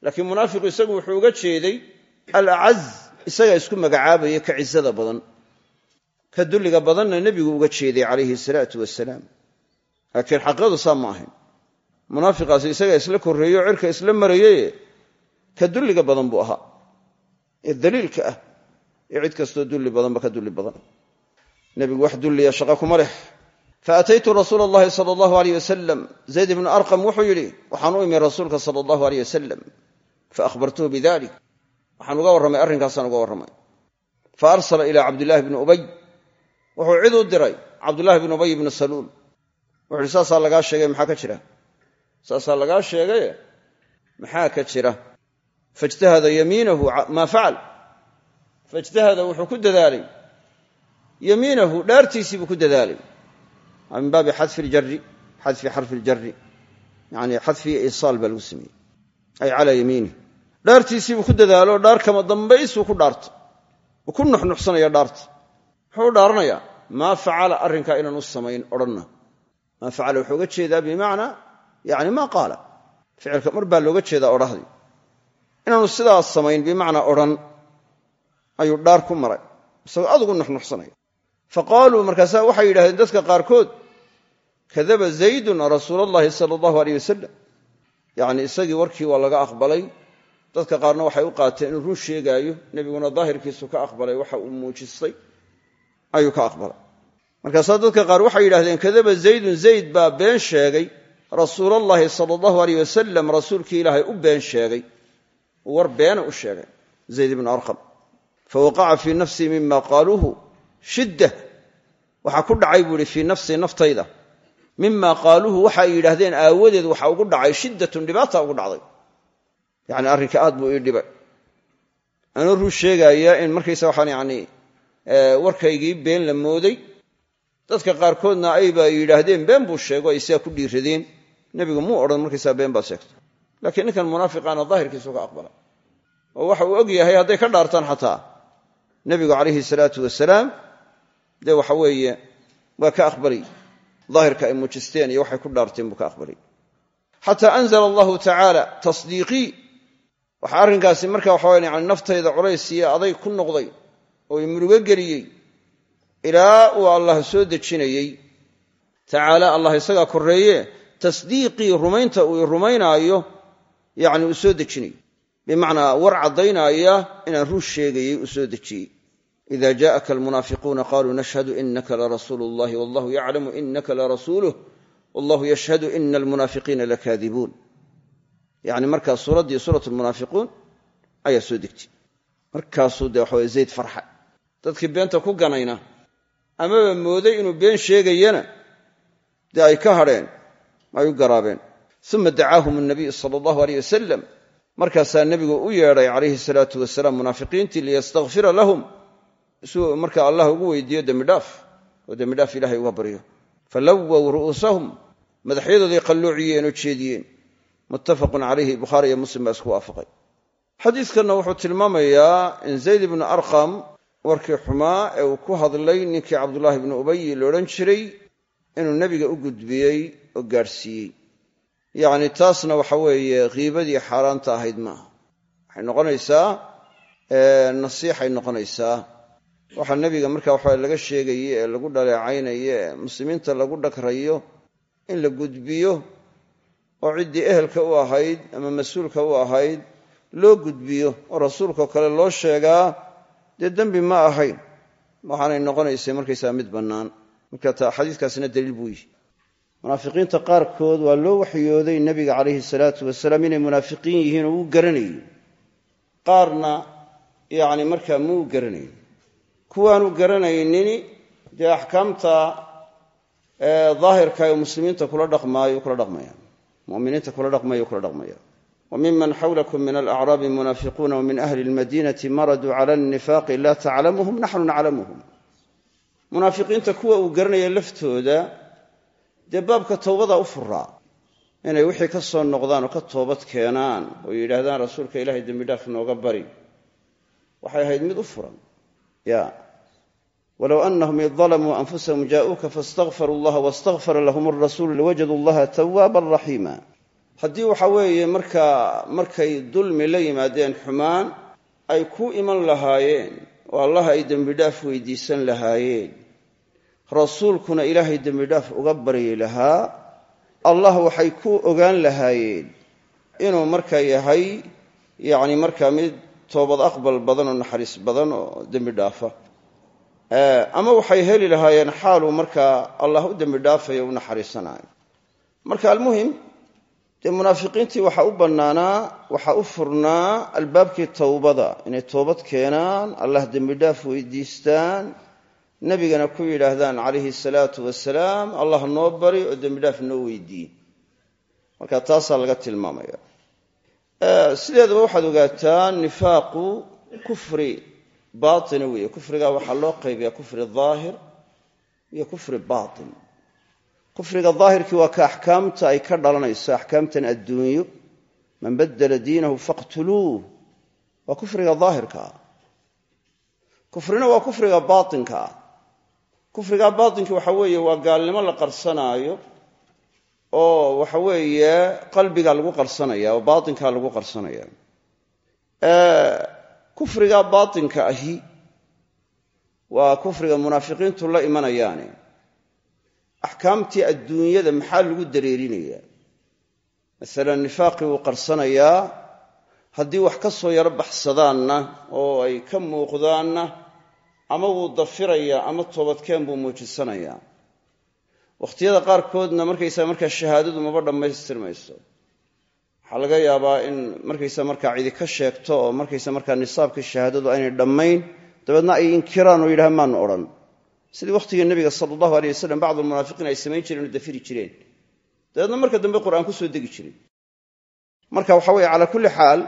laakiin munaafiqu isagu wuxuu uga jeeday alacaz isagaa isku magacaabaya ka cisada badan ka dulliga badanna nebigu uga jeeday calayhi salaatu wasalaam laakiin xaqiiqadu saa ma ahayn. Munaafiqaasi isagaa isla korreeyo o cirka isla marayaye ka dulliga badan buu ahaa. Ee daliilka ah ee cid kastoo dulli badanba ka dulli badan. Nebigu wax dulliya shaqa kuma leh. Faataytu rasuula allahi sala allahu aleyh wasalam zayd ibnu arqam wuxuu yidhi waxaan u imi rasuulka sala allahu aleyh wasalam faahbartuhu bidalik waxaan uga warramay arrinkaasaan uga warramay fa arsala ila cabdillahi bni ubay wuxuu cid u diray cabdullahi bni ubay bni saluul wuxu uhi saasaa lagaa sheegay maxaa ka jira saasaa lagaa sheegaye maxaa ka jira faijtahada yamiinahu maa facal faijtahada wuxuu ku dadaalay yamiinahu dhaartiisii buu ku dadaalay min baabi xadfi ljari xadfi xarfi ljari yani xadfi yamiinih dhaartiisii buu ku dadaalo dhaar kama dambaysuu ku dhaarta uu ku nuxnuxsanaya dhaarta. Muxuu u dhaaranayaa maa facala arrinkaa inaan u samayn odhanna. Maa facala wuxuu uga jeedaa bimacnaa yani maa qaala. Ficilka mar baa looga jeedaa odhahdii inaanu sidaas samayn bimacnaa odhan ayuu dhaar ku maray. Isagoo aad ugu nuxnuxsanaya fa qaaluu markaasaa waxay yidhahdeen dadka qaarkood kadaba zaydun rasuula allahi sala allahu aleyh wasalam yacni isagii warkii waa laga aqbalay dadka qaarna waxay u qaateen inuu run sheegaayo nebiguna daahirkiisu ka aqbalay waxa uu muujistay ayuu ka aqbalay. Markaasaa dadka qaar waxay yidhahdeen kadaba zaydun zayd baa been sheegay. Rasuulallaahi sala allahu aleyh wasalam rasuulkii ilaahay u been sheegay. Uu war beena u sheegay zayd ibnu arqam. Fawaqaca fii nafsii mima qaaluuhu shidda waxaa ku dhacay buu ihi fii nafsii naftayda. Mima qaaluuhu waxa ay yidhaahdeen aawadeed waxa ugu dhacay shiddatun dhibaata ugu dhacday yacni arrinka aad buu ii dhibay. Anuu ruu sheegaaya in markaysa waxaan yani warkaygii been la mooday. Dadka qaarkoodna ayba yidhaahdeen been buu sheego ay sidaa ku dhiiradeen. Nebigu muu odhan markaysaa been baad sheegto laakiin ninkan munaafiqaana daahirkiisu ka aqbala oo waxa uu og yahay hadday ka dhaartaan xataa. Nebigu calayhi salaatu wasalaam dee waxa weeye waa ka aqbalay. Daahirka ay muujisteen iyo waxay ku dhaarteen buu ka aqbalay. Xataa anzala allahu tacaala tasdiiqii waxaa arrinkaasi marka waxawa yani naftayda culays iyo adayg ku noqday oo i murugo geliyey ilaa uu allah soo dejinayey. Tacaala allah isagaa korreeye tasdiiqii rumaynta uu i rumaynaayo yacni uu soo dejinayey bimacnaa war caddaynaya inaan run sheegayey uu soo dejiyey. Ida jaءaka almunaafiquuna qaluu nashhadu inaka larasuulu wallahu yaclamu inaka larasuuluh wallahu yashhadu ina almunaafiqiina lakaadibuun yani markaa suuraddii suurat lmunaafiquun ayaa soo degtay. Markaasuu dee waxaway zayd farxa dadkii beenta ku ganayna amaba mooday inuu been sheegayana dee ay ka hadheen ay u garaabeen. Uma dacaahum nabiy sala allahu aleyh wasalam markaasaa nebigu u yeedhay calayhi salaatu wasalaam munaafiqiintii liyastakfira lahum. Suu marka allah ugu weydiiyo dembidhaaf oo dembidhaaf ilahay uga baryo falawow ru'uusahum. Madaxyadooday qalloociyeen oo jeediyeen muttafaqun calayhi bukhaari iyo muslim baa isku waafaqay. Xadiidkanna wuxuu tilmaamayaa in zayd ibnu arqam warkii xumaa ee uu ku hadlay ninkii cabdullaahi ibnu ubayi la odhan jiray inuu nebiga u gudbiyey oo gaadhsiiyey yacni taasna waxa weeye kiibadii xaaraanta ahayd maaha. Waxay noqonaysaa nasiixay noqonaysaa. Waxaa nebiga marka waxa laga sheegaye ee lagu dhaleecaynayo ee muslimiinta lagu dhagrayo in la gudbiyo oo ciddii ehelka u ahayd ama mas'uulka u ahayd loo gudbiyo oo rasuulkao kale loo sheegaa dee dembi ma ahayn. Waxaanay noqonaysay markaysaa mid bannaan. Marka xadiiskaasina daliil buu yihi munaafiqiinta qaarkood waa loo waxyooday nebiga calayhi salaatu wasalaam inay munaafiqiin yihiin oo uu garanayey qaarna yacni markaa muu garanayn kuwaanu garanaynin dee axkaamta daahirka ee muslimiinta kula dhaqmaayo kula dhaqmaya muminiinta kula dhaqmayo kula dhaqmaya wa miman xawlakum min alacraabi munaafiquuna wamin ahli lmadinati maraduu cala alnifaaqi laa taclamuhum naxnu naclamuhum munaafiqiinta kuwa uu garanaya laftooda dee baabka towbada u furaa inay wixii ka soo noqdaan oo ka toobad keenaan oo yidhaahdaan rasuulka ilahay dembidhaaf nooga bari. Waxay ahayd mid u furan. Ya walow anahum id dalamuu anfusahum jaa'uuka faاstakfaruu allaha wastakfara lahum arasuulu lawajaduu allaha tawaaban raxiima haddii waxa weeye markaa markay dulmi la yimaadeen xumaan ay ku iman lahaayeen oo allah ay dembidhaaf weydiisan lahaayeen rasuulkuna ilaahay dembidhaaf uga baryi lahaa allah waxay ku ogaan lahaayeen inuu markaa yahay yacni markaa mid toobad aqbal badan oo naxariis badan oo dembi dhaafa ama waxay heli lahaayeen xaaluu markaa allah u dembi dhaafayo u naxariisanayo marka almuhim dee munaafiqiintii waxaa u bannaanaa waxaa u furnaa albaabkii towbada inay toobad keenaan allah dembidhaaf weydiistaan nebigana ku yidhaahdaan calayhi salaatu wasalaam allah noo bari oo dembidhaaf noo weydiiye marka taasaa laga tilmaamaya. Sideedaba waxaad ogaataa nifaaqu kufri baatina weeye kufriga waxaa loo qaybiyaa kufri daahir iyo kufri baatin. Kufriga daahirkii waa ka axkaamta ay ka dhalanayso axkaamtan adduunyo. Man baddala diinahu faqtuluuh. Waa kufriga daahirka. Ah kufrina waa kufriga baatinka. Ah kufriga baatinki waxa weeye gaalnimo la qarsanaayo oo waxa weeye qalbiga lagu qarsanaya oo baatinka lagu qarsanaya kufriga baatinka ahi waa kufriga munaafiqiintu la imanayaane. Axkaamtii adduunyada maxaa lagu dareerinaya masalan nifaaqii wuu qarsanayaa haddii wax ka soo yaro baxsadaanna oo ay ka muuqdaanna ama wuu dafirayaa ama toobadkeen buu muujisanayaa. Wakhtiyada qaarkoodna markaysaa markaa shahaadadu maba dhammaystirmayso waxaa laga yaabaa in markaysa markaa cidi ka sheegto oo markaysa markaa nisaabkii shahaadadu aynay dhammayn dabeedna ay inkiraan oo yidhahaan maanu odhan. Sidii wakhtigii nebiga sala allahu aleyh wasalam bacdu almunaafiqiin ay samayn jireen oo dafiri jireen. Dabeedna marka dambe qur'aan ku soo degi jiray. Marka waxa weye calaa kulli xaal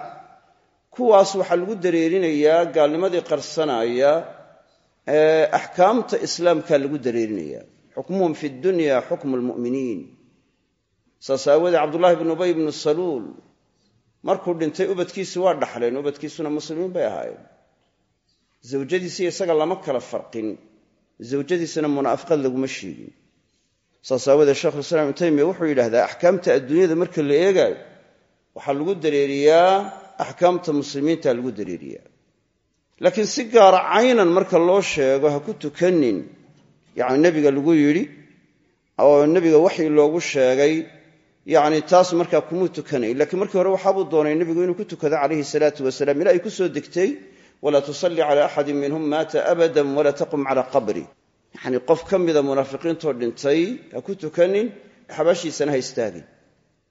kuwaas waxaa lagu dareerinayaa gaalnimadii qarsanaaya ee axkaamta islaamka lagu dareerinaya xukmuhum fi dunya xukmu lmu'miniin saas aawoodee cabdullaahi bnu ubay bnu saluul markuu dhintay ubadkiisi waa dhaxleen ubadkiisuna muslimiin bay ahaayeen. Zawjadiisiiyo isaga lama kala farqin zawjadiisana munaafiqad laguma sheegin. Saas aawoodee shekhulislaam ibnu taymiya wuxuu yidhahdaa axkaamta adduunyada marka la eegaayo waxaa lagu dareeriyaa axkaamta muslimiinta lagu dareeriyaa. Laakiin si gaara caynan marka loo sheego ha ku tukanin yacni nebiga lagu yidhi oo nebiga waxii loogu sheegay yacni taas markaa kumuu tukanayn lakiin markii hore waxaabuu doonay nebigu inuu ku tukado calayhi salaatu wasalaam ilaa ay ku soo degtay walaa tusalli cala axadin minhum maata abadan walaa taqum calaa qabri. Yacni qof ka mida munaafiqiintoo dhintay ku tukanin xabaashiisana ha istaagin.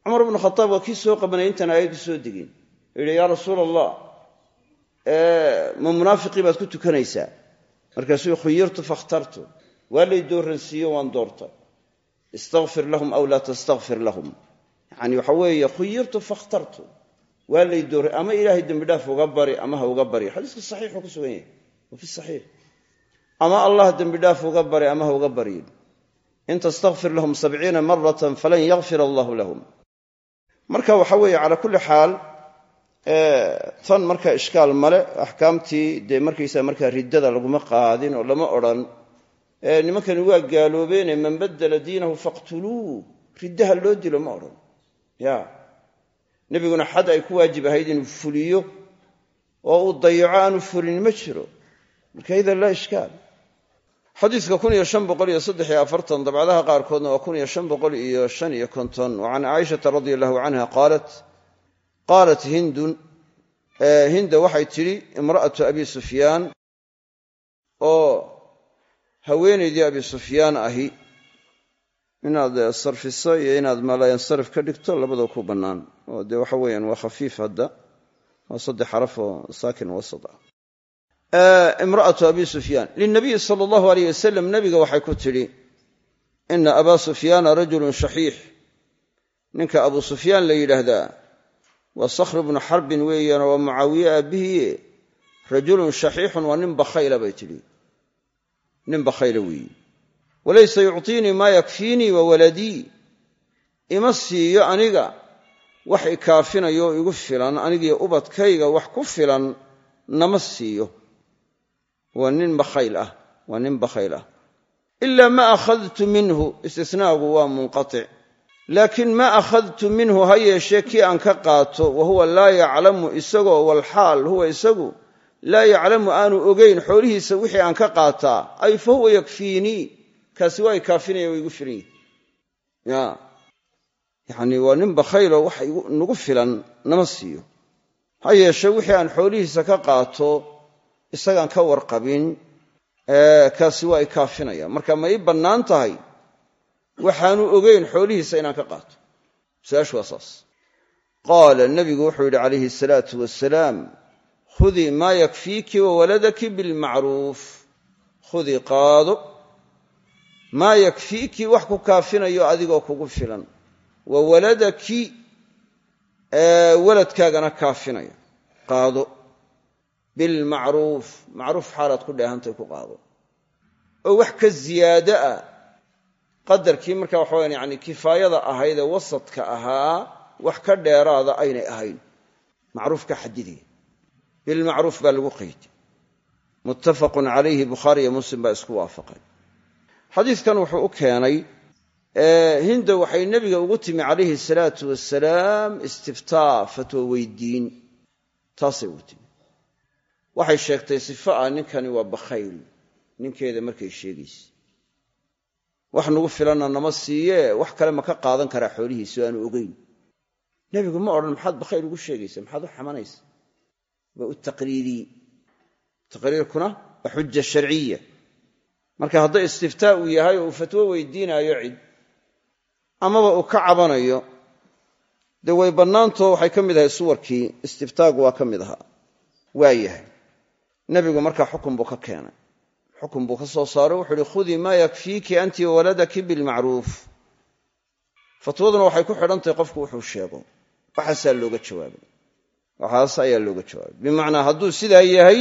Cumar bnu khataab waa soo qabanaya intaan aayaddu soo degin. Oo yidhi yaa rasuula ma munaafiqii baad ku tukanaysaa? Markaasuu khuyirtu fakhtartu waa lay dooransiiyo waan doortay. Istakfir lahum aw laa tastakfir lahum yacani waxa weeye khuyirtu fakhtartu. Waa lay dooray ama ilaahay dembidhaaf uga bari ama ha uga bari. Xadiiska saxiixuu ku sugan yahay. Wa fi saxiix. Ama allah dembidhaaf uga bari ama ha uga baryin in tastakfir lahum sabciina maratan falan yakfir allahu lahum. Marka waxa weeye calaa kulli xaal tan marka ishkaal male axkaamtii dee markaysaa markaa riddada laguma qaadin oo lama odhan. Nimankani waa gaaloobeene man baddala diinahu faqtuluuh riddaha loo dilo ma odhan ya. Nebiguna xad ay ku waajib ahayd inuu fuliyo oo uu dayaco aanu fulin ma jiro. Marka idan laa ishkaal. Xadiiska kun iyo shan boqol iyo saddex iyo afartan dabcadaha qaarkoodna waa kun iyo shan boqol iyo shan iyo konton. Wa can caaishata radia allahu canha qaalat qaalat hindun hinda waxay tidhi imra'atu abi sufyaan oo haweenaydii abi sufyaan ahi inaad sarfiso iyo inaad malayansarif ka dhigto labadoo ku bannaan. Oo dee waxa weeyaan waa khafiif hadda. Waa saddex xaraf oo saakin wasat ah imra'atu abi sufyaan. Lilnabiyi sala allahu aleyh wasalam nebiga waxay ku tidhi ina abaa sufyaana rajulun shaxiix. Ninka abuu sufyaan la yidhaahdaa waa sakhr bnu xarbin weeyaano waa mucaawiye aabbihiie rajulun shaxiixun waa nin bakhayla bay tidhi. Nin bakhayla weeye walaysa yucطiinii maa yakfiinii wa waladii. Ima siiyo aniga wax ikaafinayo igu filan anigiyo ubadkayga wax ku filan nama siiyo. Waa nin bakhayl ah waa nin bakhayl ah. Ila ma akhadtu minhu istisnaagu waa munqatic laakiin ma akhadtu minhu ha yeeshee kii aan ka qaato wa huwa laa yaclamu isagoo walxaal huwa isagu laa yaclamu aanu ogayn xoolihiisa wixii aan ka qaataa ay fa huwa yakfiinii kaasi waa ikaafinaya waa igu filan yihi ya. Yacnii waa nin bakhayloo wax nagu filan nama siiyo. Ha yeeshee wixii aan xoolihiisa ka qaato isagaan ka warqabin kaasi waa ikaafinaya marka ma ii bannaan tahay waxaanu ogeyn xoolihiisa inaan ka qaato. Su'aashu waa saas. Qaala nabigu wuxuu yidhi calayhi asalaatu wasalaam khudii maa yakfiiki wa waladaki bilmacruuf khudii qaado maa yakfiiki wax ku kaafinayo adigoo kugu filan. Wa waladaki waladkaagana kaafinaya. Qaado. Bilmacruuf. Macruuf xaalaad ku dheehantay ku qaado. Oo wax ka ziyaado ah qadarkii marka waxa wayaan yani kifaayada ahayd wasadka ahaa wax ka dheeraada aynay ahayn. Macruuf ka xadidaya bilmacruuf baa lagu qayday muttafaqun calayhi bukhaariyo muslim baa isku waafaqay xadiidkan wuxuu u keenay hinda waxay nebiga ugu timi calayhi salaatu wasalaam istiftaa fatwo weydiin. Taasay ugu timi. Waxay sheegtay sifo ah ninkani waa bakhayl ninkeeda markay sheegaysa. Wax nagu filanna nama siiyee wax kale ma ka qaadan karaa xoolihiisa o aanu ogeyn. Nebigu ma odhan maxaad bakhayl ugu sheegaysa maxaad u xamanaysa? Waa u taqriiriy taqriirkuna waa xuja sharciya marka hadday istiftaa uu yahay oo uu fatwo weydiinaayo cid amaba uu ka cabanayo dee way bannaantoo waxay ka mid ahay suwarkii istiftaagu waa ka mid ahaa. Waa yahay. Nebigu markaa xukun buu ka keenay. Xukun buu ka soo saaray wuxuu uhi khudii maa yakfiiki anti wawaladaki bilmacruuf fatwaduna waxay ku xidhantahay qofku wuxuu sheego. Waxaasaa looga jawaabay. Waxaas ayaa looga jawaabay. Bimacnaa hadduu sidaa yahay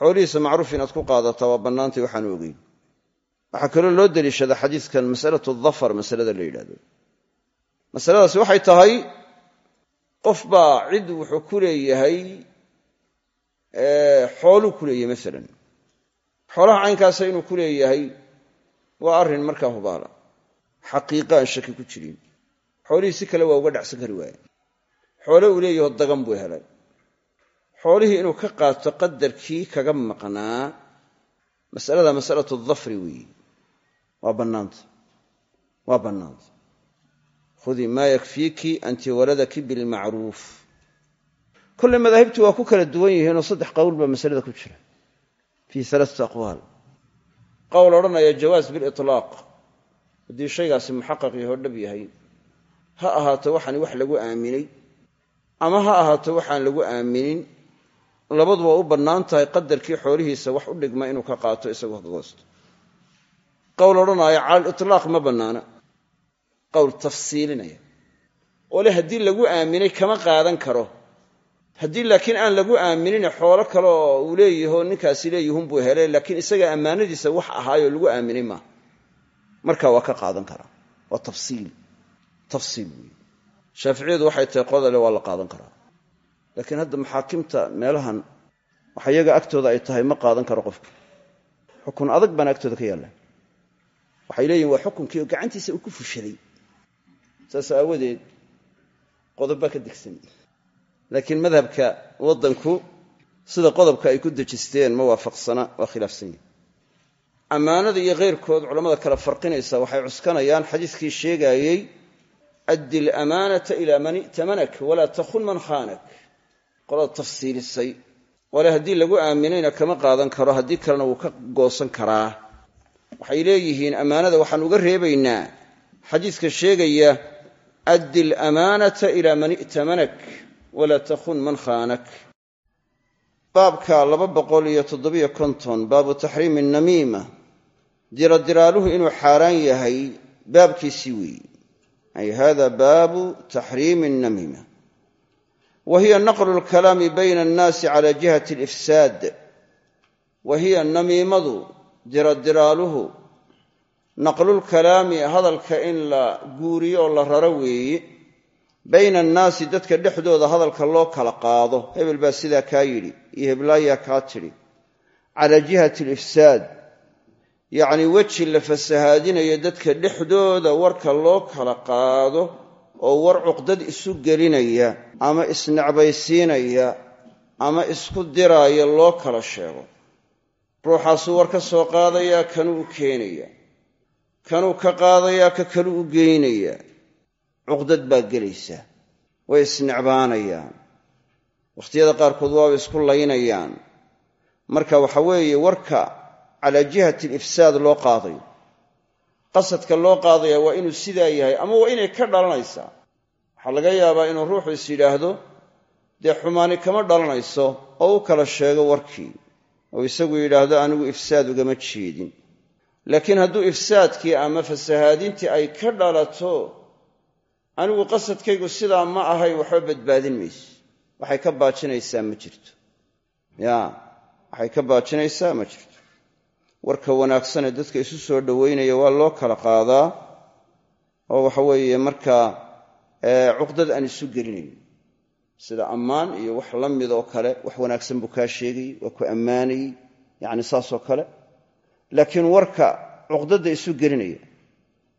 xoolihiisa macruuf inaad ku qaadataa waa bannaantay waxaanu ogeyn. Waxaa kaloo loo deliishada xadiidkan masalatu dafar masalada la yidhahdo masaladaasi waxay tahay qof baa cid wuxuu ku leeyahay xooluu ku leeyahay maalan xoolaha caynkaasa inuu ku leeyahay waa arrin markaa hubaala. Xaqiiqa aan shaki ku jirin. Xoolihii si kale waa uga dhacsan kari waaya xoole uu leeyaho dagan buu helay xoolihii inuu ka qaato qadarkii kaga maqnaa masalada masalatu dafri weeye waa bannaanta. Waa bannaanta. Khudii maa yakfiiki anti waladaki bilmacruuf. Kolley madaahibtu waa ku kala duwan yihiinoo saddex qowl baa masalada ku jira. Fii alaaati aqwaal. Qowl odhanaya jawaas biliطlaaq haddii shaygaasi muxaqaq yaho dhab yahay ha ahaato waxani wax lagu aaminay ama ha ahaato waxaan lagu aaminin labadu waa u bannaan tahay qadarkii xoolihiisa wax u dhigma inuu ka qaato isagoo ka goosto. Qowl odhanaya cala aliطlaaq ma bannaana. Qowl tafsiilinaya. Oo le haddii lagu aaminay kama qaadan karo. Haddii laakiin aan lagu aaminine xoolo kale oo uu leeyaho ninkaasi leeyihun buu helay laakiin isaga ammaanadiisa wax ahaayoo lagu aaminay maaha marka waa ka qaadan karaa waa tafsiil. Tafsiil weeye shaaficiyadu waxay tahay qodale waa la qaadan karaa laakiin hadda maxaakimta meelahan waxa iyaga agtooda ay tahay ma qaadan karo qofka xukun adag baana agtooda ka yaalla waxay leeyihiin waa xukunkii oo gacantiisa uu ku fushaday. Saas aawadeed qodobbaa ka degsan laakiin madhabka waddanku sida qodobka ay ku dejisteen ma waafaqsana waa khilaafsan ammaanada iyo khayrkood culammada kale farqinaysa waxay cuskanayaan xadiiskii sheegaayey addi lamaanata ilaa man i'tamanak walaa takhun man khaanak qolada tafsiilisay. Wale haddii lagu aaminayna kama qaadan karo haddii kalena wuu ka goosan karaa. Waxay leeyihiin ammaanada waxaan uga reebaynaa. Xadiiska sheegaya addi lamaanata ilaa man i'tamanak walaa takhun man khaanak. Baabka laba boqol iyo toddobiyo konton baabu taxriimi namiima. Diradiraaluhu inuu xaaraan yahay baabkiisii weeyi ay hada baabu taxriimi annamiima wa hiya naqlu lkalaami bayna annaasi cala jihati alifsaad wa hiya namiimadu diradiraaluhu naqlulkalaami hadalka in la guuriyo oo la raro weeye bayna annaasi dadka dhexdooda hadalka loo kala qaado hebel baa sidaa kaa yidhi iyo heblaayaa kaa tidhi cala jihati alifsaad yacnii weji la fasahaadinayo dadka dhexdooda warka loo kala qaado oo war cuqdad isu gelinaya ama isnecbaysiinaya ama isku diraaya loo kala sheego. Ruuxaasuu war ka soo qaadayaa kanuu u keenaya. Kanuu ka qaadayaa ka kalu u geynaya. Cuqdad baa gelaysa. Way isnecbaanayaan wakhtiyada qaarkood waaba isku laynayaan. Marka waxa weeye warka calaa jihati alifsaad loo qaadayo qasadka loo qaadaya waa inuu sidaa yahay ama waa inay ka dhalanaysaa waxaa laga yaabaa inuu ruuxu is yidhaahdo dee xumaani kama dhalanayso oo u kala sheego warkii oo isagu yidhaahdo anigu ifsaad ugama jeedin. Laakiin hadduu ifsaadkii ama fasahaadintii ay ka dhalato anigu qasadkaygu sidaa ma ahay waxba badbaadin mayso. Waxay ka baajinaysaa ma jirto. Ya waxay ka baajinaysaa ma jirto warka wanaagsanee dadka isu soo dhoweynaya waa loo kala qaadaa oo waxa weeye markaa cuqdad aan isu gelinayn. Sida ammaan iyo wax la mid oo kale wax wanaagsan buu kaa sheegayey waa ku ammaanayey yacni saasoo kale. Laakiin warka cuqdadda isu gelinaya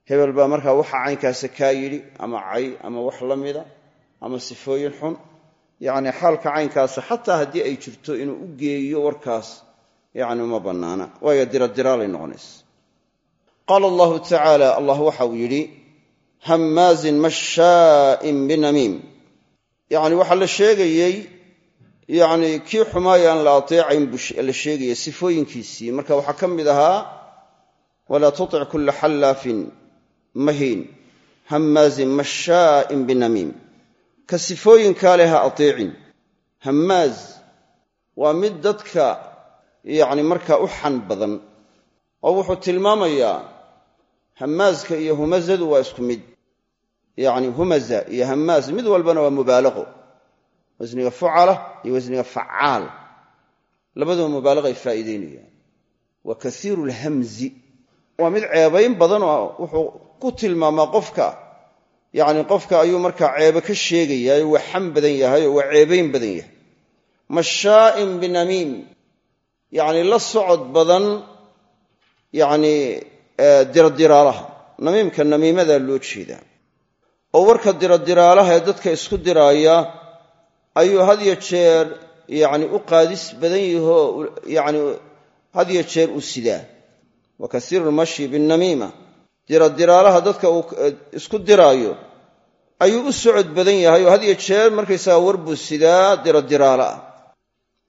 hebel baa markaa waxa caynkaasa kaa yidhi ama cay ama wax la mida ama sifooyin xun yacni xaalka caynkaasa xataa haddii ay jirto inuu u geeyo warkaas yacni uma bannaana waayo diradiraalay noqonaysa qaala allahu tacaala allah waxauu yidhi hammaazin mashaa'in binamiim. Yacni waxaa la sheegayey yacni kii xumaaya aan la ateecayn buu la sheegaya sifooyinkiisii. Marka waxaa ka mid ahaa walaa tutic kulla xallaafin. Mahiin hammaazin mashaa'in binamiim. Ka sifooyinkaa leh ha ateecin. Hammaaz yacni markaa u xan badan oo wuxuu tilmaamayaa hammaaska iyo humazadu waa isku mid. Yacni humaza iyo hammaaz mid walbana waa mubaalaqo. Wasniga fucala iyo wasniga facaal. Labaduba mubaalaqay faa'iideynayaan waa kasiiru lhamzi waa mid ceebayn badan oo wuxuu ku tilmaamaa qofka. Yacni qofka ayuu markaa ceebo ka sheegayaa waa xam badan yahay oo waa ceebayn badan yahay. Mashaa'in binamiim yacni la socod badan yacni diradiraalaha. Namiimka namiimadaa loo jeedaa oo warka diradiraalaha ee dadka isku diraaya ayuu had yo jeer yacni u qaadis badan yahoo yacni had yo jeer u sidaa. Wa kasiiru lmashyi binnamiima diradiraalaha dadka uu isku diraayo ayuu u socod badan yahay. Oo had yo jeer markaysaga war buu sidaa diradiraala ah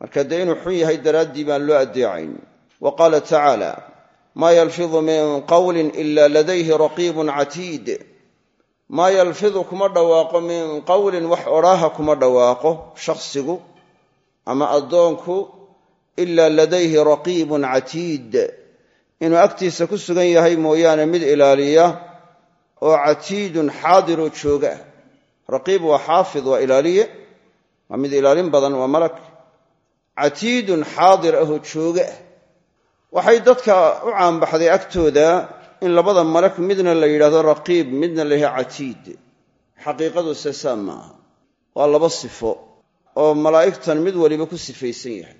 marka dee inuu xun yahay daraaddii baan loo addeecayn. Wa qaala tacaala maa yalfidu min qawlin ila ladayhi raqiibun catiid. Maa yalfidu kuma dhawaaqo min qawlin wax odhaaha kuma dhawaaqo shakhsigu ama addoonku ilaa ladayhi raqiibun catiid. Inuu agtiisa ku sugan yahay mooyaane mid ilaaliya oo catiidun xaadiroo jooga. Ah raqiib waa xaafid waa ilaaliye. Waa mid ilaalin badan waa malak catiidun xaadir ahoo jooga ah. Waxay dadka u caanbaxday agtooda in labada malak midna la yidhahdo raqiib midna la yidhahdo catiid. Xaqiiqadu sesaa maaha waa laba sifo oo malaa'igtan mid waliba ku sifaysan yahay.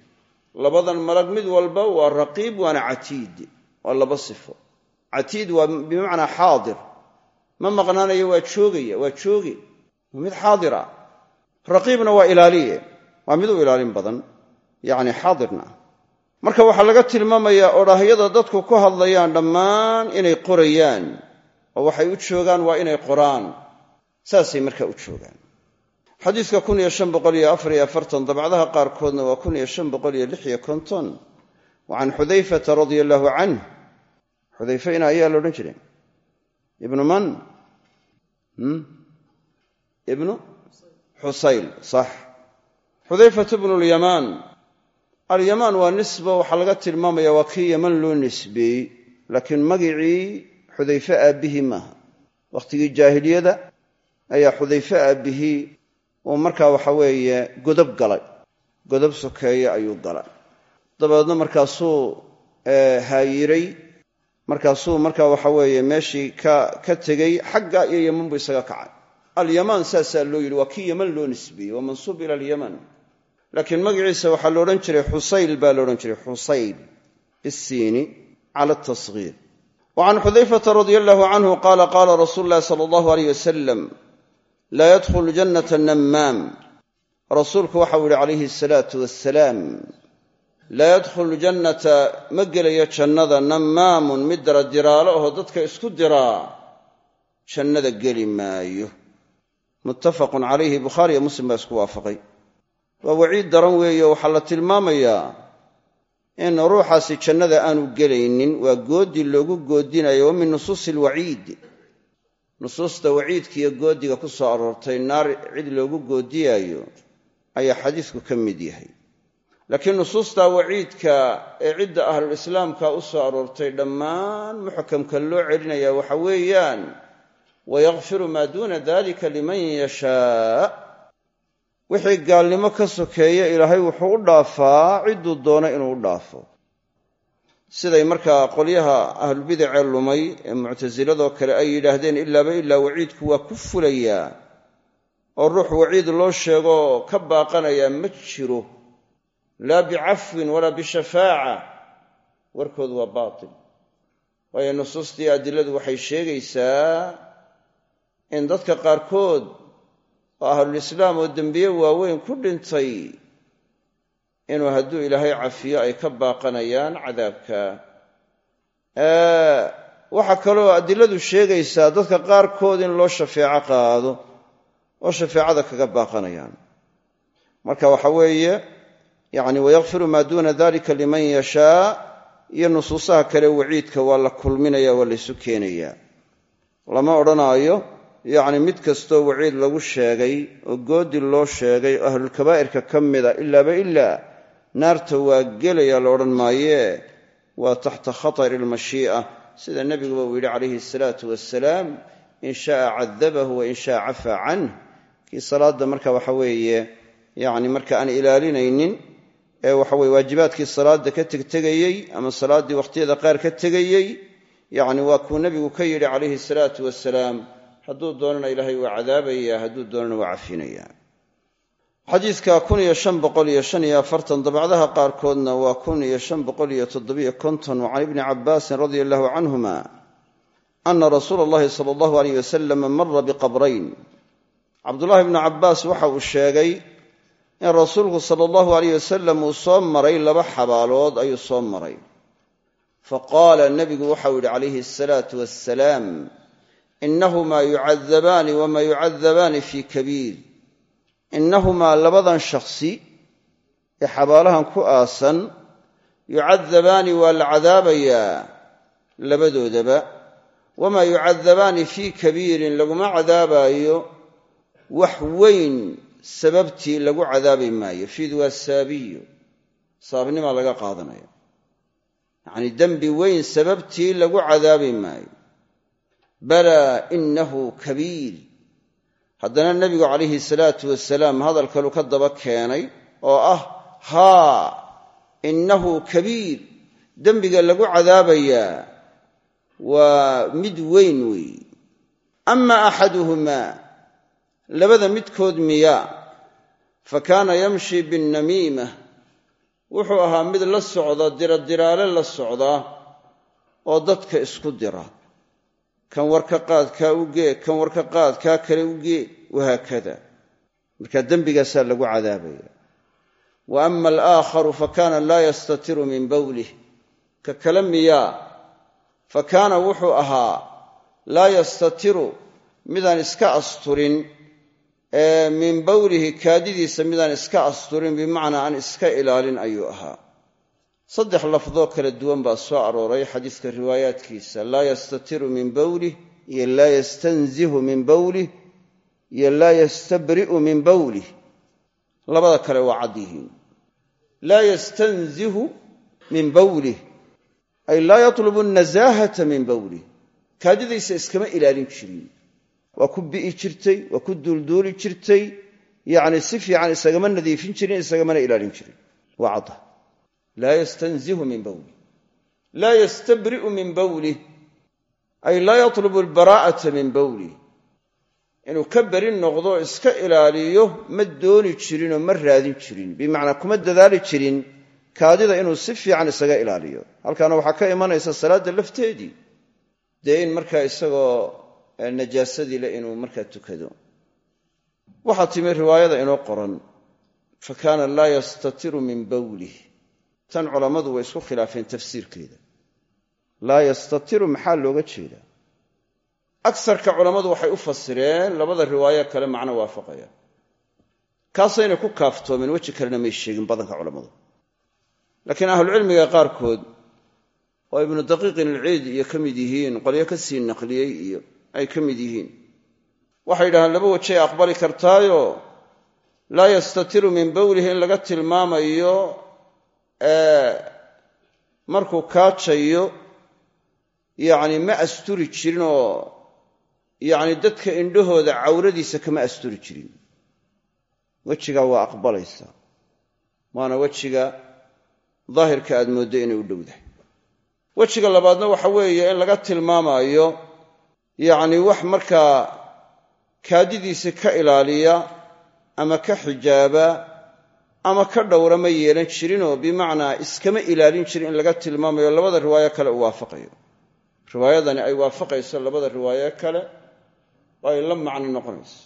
Labadan malag mid walba waa raqiib waana catiid. Waa laba sifo. Catiid waa bimacnaa xaadir. Ma maqnaanayo waa joogaya waa jooge waa mid xaadira. Raqiibna waa ilaaliye. Waa mid u ilaalin badan yacni xaadirna marka waxaa laga tilmaamayaa odhaahyada dadku ku hadlayaan dhammaan inay qorayaan oo waxay u joogaan waa inay qoraan. Saasay markaa u joogaan. Xadiiska dabcdaha qaarkoodna waa wa can xudayfata radia allaahu canh xudayfena ayaa la odhan jiray. Ibnu man? Ibnu? Xusayl sax. Xudayfat bnu lyamaan alyamaan waa nisba waxaa laga tilmaamaya waa kii yaman loo nisbeeyey laakiin magicii xudayfe aabbihii maaha. Wakhtigii jaahiliyada ayaa xudayfe aabbihii uu markaa waxa weeye godob galay. Godob sokeeye ayuu galay. Dabeedna markaasuu haayiray. Markaasuu markaa waxa weeye meeshii ka ka tegey xagga iyo yeman buu isaga kacay. Alyamaan saasaa loo yidhi waa kii yeman loo nisbeeyey waa mansuub ila alyaman laakiin magaciisa waxaa la odhan jiray xusayl baa la jiray xusayl bisiini cala tasgiir wa can xudayfata radia allahu canhu qaala qaala rasuulu llahi sala allahu aleyh wasalam laa yadkhulu jannata nammaam rasuulku waxau yihi calayhi asalaatu wassalaam laa yadkhulu jannata ma gelayo jannada nammaamun mid daradiraalo ahoo dadka isku diraa jannada geli maayo. Muttafaqun calayhi bukhaari iyo muslim baa isku waafaqay waa waciid daran weeye waxaa la tilmaamayaa in ruuxaasi jannada aanu gelaynin. Waa goodi loogu goodinayo wa min nusuusi alwaciid nusuusta waciidka iyo goodiga ku soo aroortay naar cid loogu goodiyaayo ayaa xadiisku ka mid yahay. Laakiin nusuustaa waciidka ee cidda ahlulislaamka u soo aroortay dhammaan muxkamka loo celinaya waxa weeyaan wayakfiru maa duuna dalika liman yashaa wixii gaalnimo ka sokeeya ilaahay wuxuu u dhaafaa cidduu doono inuu u dhaafo. Siday markaa qolyaha ahlubidacee lumay ee muctasiladoo kale ay yidhaahdeen ilaaba ilaa waciidku waa ku fulayaa. Oo ruux waciid loo sheegoo ka baaqanayaa ma jiro. Laa bicafwin walaa bishafaaca warkoodu waa baatil. Waayo nusuustii adiladu waxay sheegaysaa in dadka qaarkood oo ahlulislaam oo dembiye waaweyn ku dhintay inuu hadduu ilaahay cafiyo ay ka baaqanayaan cadaabka. Waxaa kaloo adiladu sheegaysaa dadka qaarkood in loo shafeeco qaado oo shafeecada kaga baaqanayaan. Marka waxa weeye yacni wayakfiru maa duuna dalika liman yashaa iyo nusuusaha kale waciidka waa la kulminaya waa laysu keenayaa. Lama odhanaayo yacni mid kastoo waciid lagu sheegay oo goodi loo sheegay oo ahlulkabaa'irka ka mida ilaaba ilaa naarta waa gelaya la odhan maayee waa taxta khatari almashii'a. Sida nebiguba uu yidhi calayhi asalaatu wasalaam in sha'a cadabahu wa in sha'a cafaa canh kii salaadda marka waxa weeye yacni marka aan ilaalinaynin ee waxa weye waajibaadkii salaadda ka tegtegayey ama salaaddii wakhtiyada qaar ka tegayey yacni waa kuu nebigu ka yidhi calayhi asalaatu wasalaam hadduu doonana ilaahay waa cadaabaya hadduu doonana waa cafinaya xadiidka kun iyo shan boqol iyo shan iyo afartan dabcdaha qaarkoodna waa kun iyo shan boqol iyo toddobiyo konton can ibni cabbaasin radia allahu canhuma ana rasuula allahi sala allahu aleyh wasalam mara biqabrayn. Cabdullahi bnu cabbaas waxa uu sheegay in rasuulku sala allahu aleyh wasalam uu soo maray laba xabaalood ayuu soo maray. Faqaala nebigu waxau yidhi calayhi asalaatu wassalaam inahumaa yucadabaani wamaa yucadabaani fii kabiir innahumaa labadan shakhsi ee xabaalahan ku aasan yucadabaani waa la cadaabayaa labadoodaba wamaa yucadabaani fii kabiirin laguma cadaabaayo wax weyn sababtii lagu cadaabi maayo fiid waa saabiyo saabnimaa laga qaadanaya yacnii dembi weyn sababtii lagu cadaabi maayo balaa inahu kabiir. Haddana nebigu calayhi salaatu wasalaam hadal kalu ka daba keenay oo ah haa innahu kabiir. Dembiga lagu cadaabayaa waa mid weyn weeye ama axaduhumaa labada midkood miya fa kaana yamshi binnamiima. Wuxuu ahaa mid la socda diradiraale la socda oo dadka isku dira kan warka qaadkaa u gee kan warka qaadkaa kale u gee wahaakada. Marka dembigaasaa lagu cadaabaya. Wa ama alaakharu fa kaana laa yastatiru min bowlih ka kale miyaa fa kaana wuxuu ahaa laa yastatiru midaan iska asturin min bowlihi kaadidiisa midaan iska asturin bimacnaa aan iska ilaalin ayuu ahaa saddex lafdoo kala duwan baa soo arooray xadiiska riwaayaadkiisa. Laa yastatiru min bowlih iyo laa yastanzihu min bowlih iyo laa yastabri'u min bowlih labada kale waa cad yihiin. Laa yastanzihu min bowlih ay laa yatlubu nasaahata min bawlih. Kaadidaysa iskama ilaalin jirin. Waa ku bi'i jirtay waa ku duulduuli jirtay yacni si fiican isagama nadiifin jirin isagamana ilaalin jirin laa yastanzihu min bawlih laa yastabri'u min bawlih ay laa yatlubu albaraa'ata min bawlih inuu ka beri noqdo iska ilaaliyo ma dooni jirinoo ma raadin jirin bimacnaa kuma dadaali jirin kaadida inuu si fiican isaga ilaaliyo halkaana waxaa ka imanaysa salaadda lafteedii dee in markaa isagoo najaasadii le inuu markaa tukado waxaa timi riwaayada inoo qoran fa kaana laa yastatiru min bawlih tan culammadu way isku khilaafeen tafsiirkeeda. Laa yastatiru maxaa looga jeedaa agsarka culammadu waxay u fasireen labada riwaayo kale macno waafaqaya. Kaasayna ku kaaftoomeen weji kalena may sheegin badanka culammadu. Laakiin ahlucilmiga qaarkood oo ibnu daqiiqin ilciid iyo ka mid yihiin qolyo ka sii naqliyey iyo ay ka mid yihiin waxay yidhahdeen laba wajay aqbali kartaayo. Laa yastatiru min bawlihi in laga tilmaamayo markuu kaajayo yacni ma asturi jirin oo yacni dadka indhahooda cawradiisa kama asturi jirin. Wejigaa waa aqbalaysaa waana wejiga daahirka aad mooddo inay u dhowdahay wejiga labaadna waxa weeye in laga tilmaamayo yacni wax markaa kaadidiisa ka ilaaliya ama ka xijaaba ama ka dhowra ma yeelan jirinoo bimacnaa iskama ilaalin jirin in laga tilmaamayo labada riwaayo kale uu waafaqayo. Riwaayadani ay waafaqayso labada riwaayo kale ay la macno noqonayso.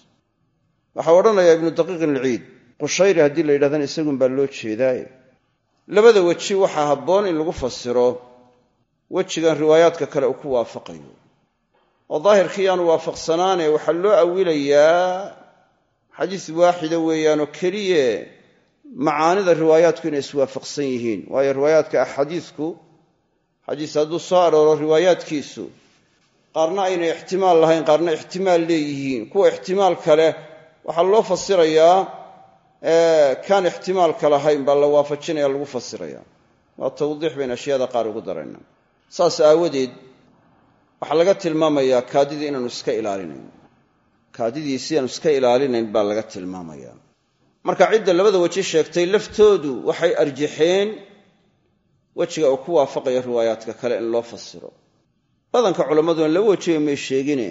Waxau odhanayaa ibnu daqiiqin ilciid qushayri haddii la isagun baa loo jeedaaye labada weji waxaa habboon in lagu fasiro wejigan riwaayaadka kale uu ku waafaqayo. Oo daahirkii yaanu waafaqsanaane waxaa loo awilayaa xadiis waaxida weeyaanoo keliye macaanida riwaayaadku inay iswaafaqsan yihiin. Waayo riwaayaadka axaadiisku xadiis hadduu soo arooro riwaayaadkiisu qaarna aynay ixtimaal lahayn qaarna ixtimaal leeyihiin. Kuwa ixtimaal kale waxaa loo fasirayaa kaan ixtimaalka lahayn baa la waafajinaya lagu fasiraya. Waa tawdiix bayn ashyaada qaar ugu darayna. Saas aawadeed waxaa laga tilmaamayaa kaadidii inaanu iska ilaalinayn. Kaadidiisi aanu iska ilaalinayn baa laga tilmaamaya marka cidda labada weji sheegtay laftoodu waxay arjaxeen wejiga uu ku waafaqayo riwaayaadka kale in loo fasiro badanka culammaduna laba wejiba may sheegine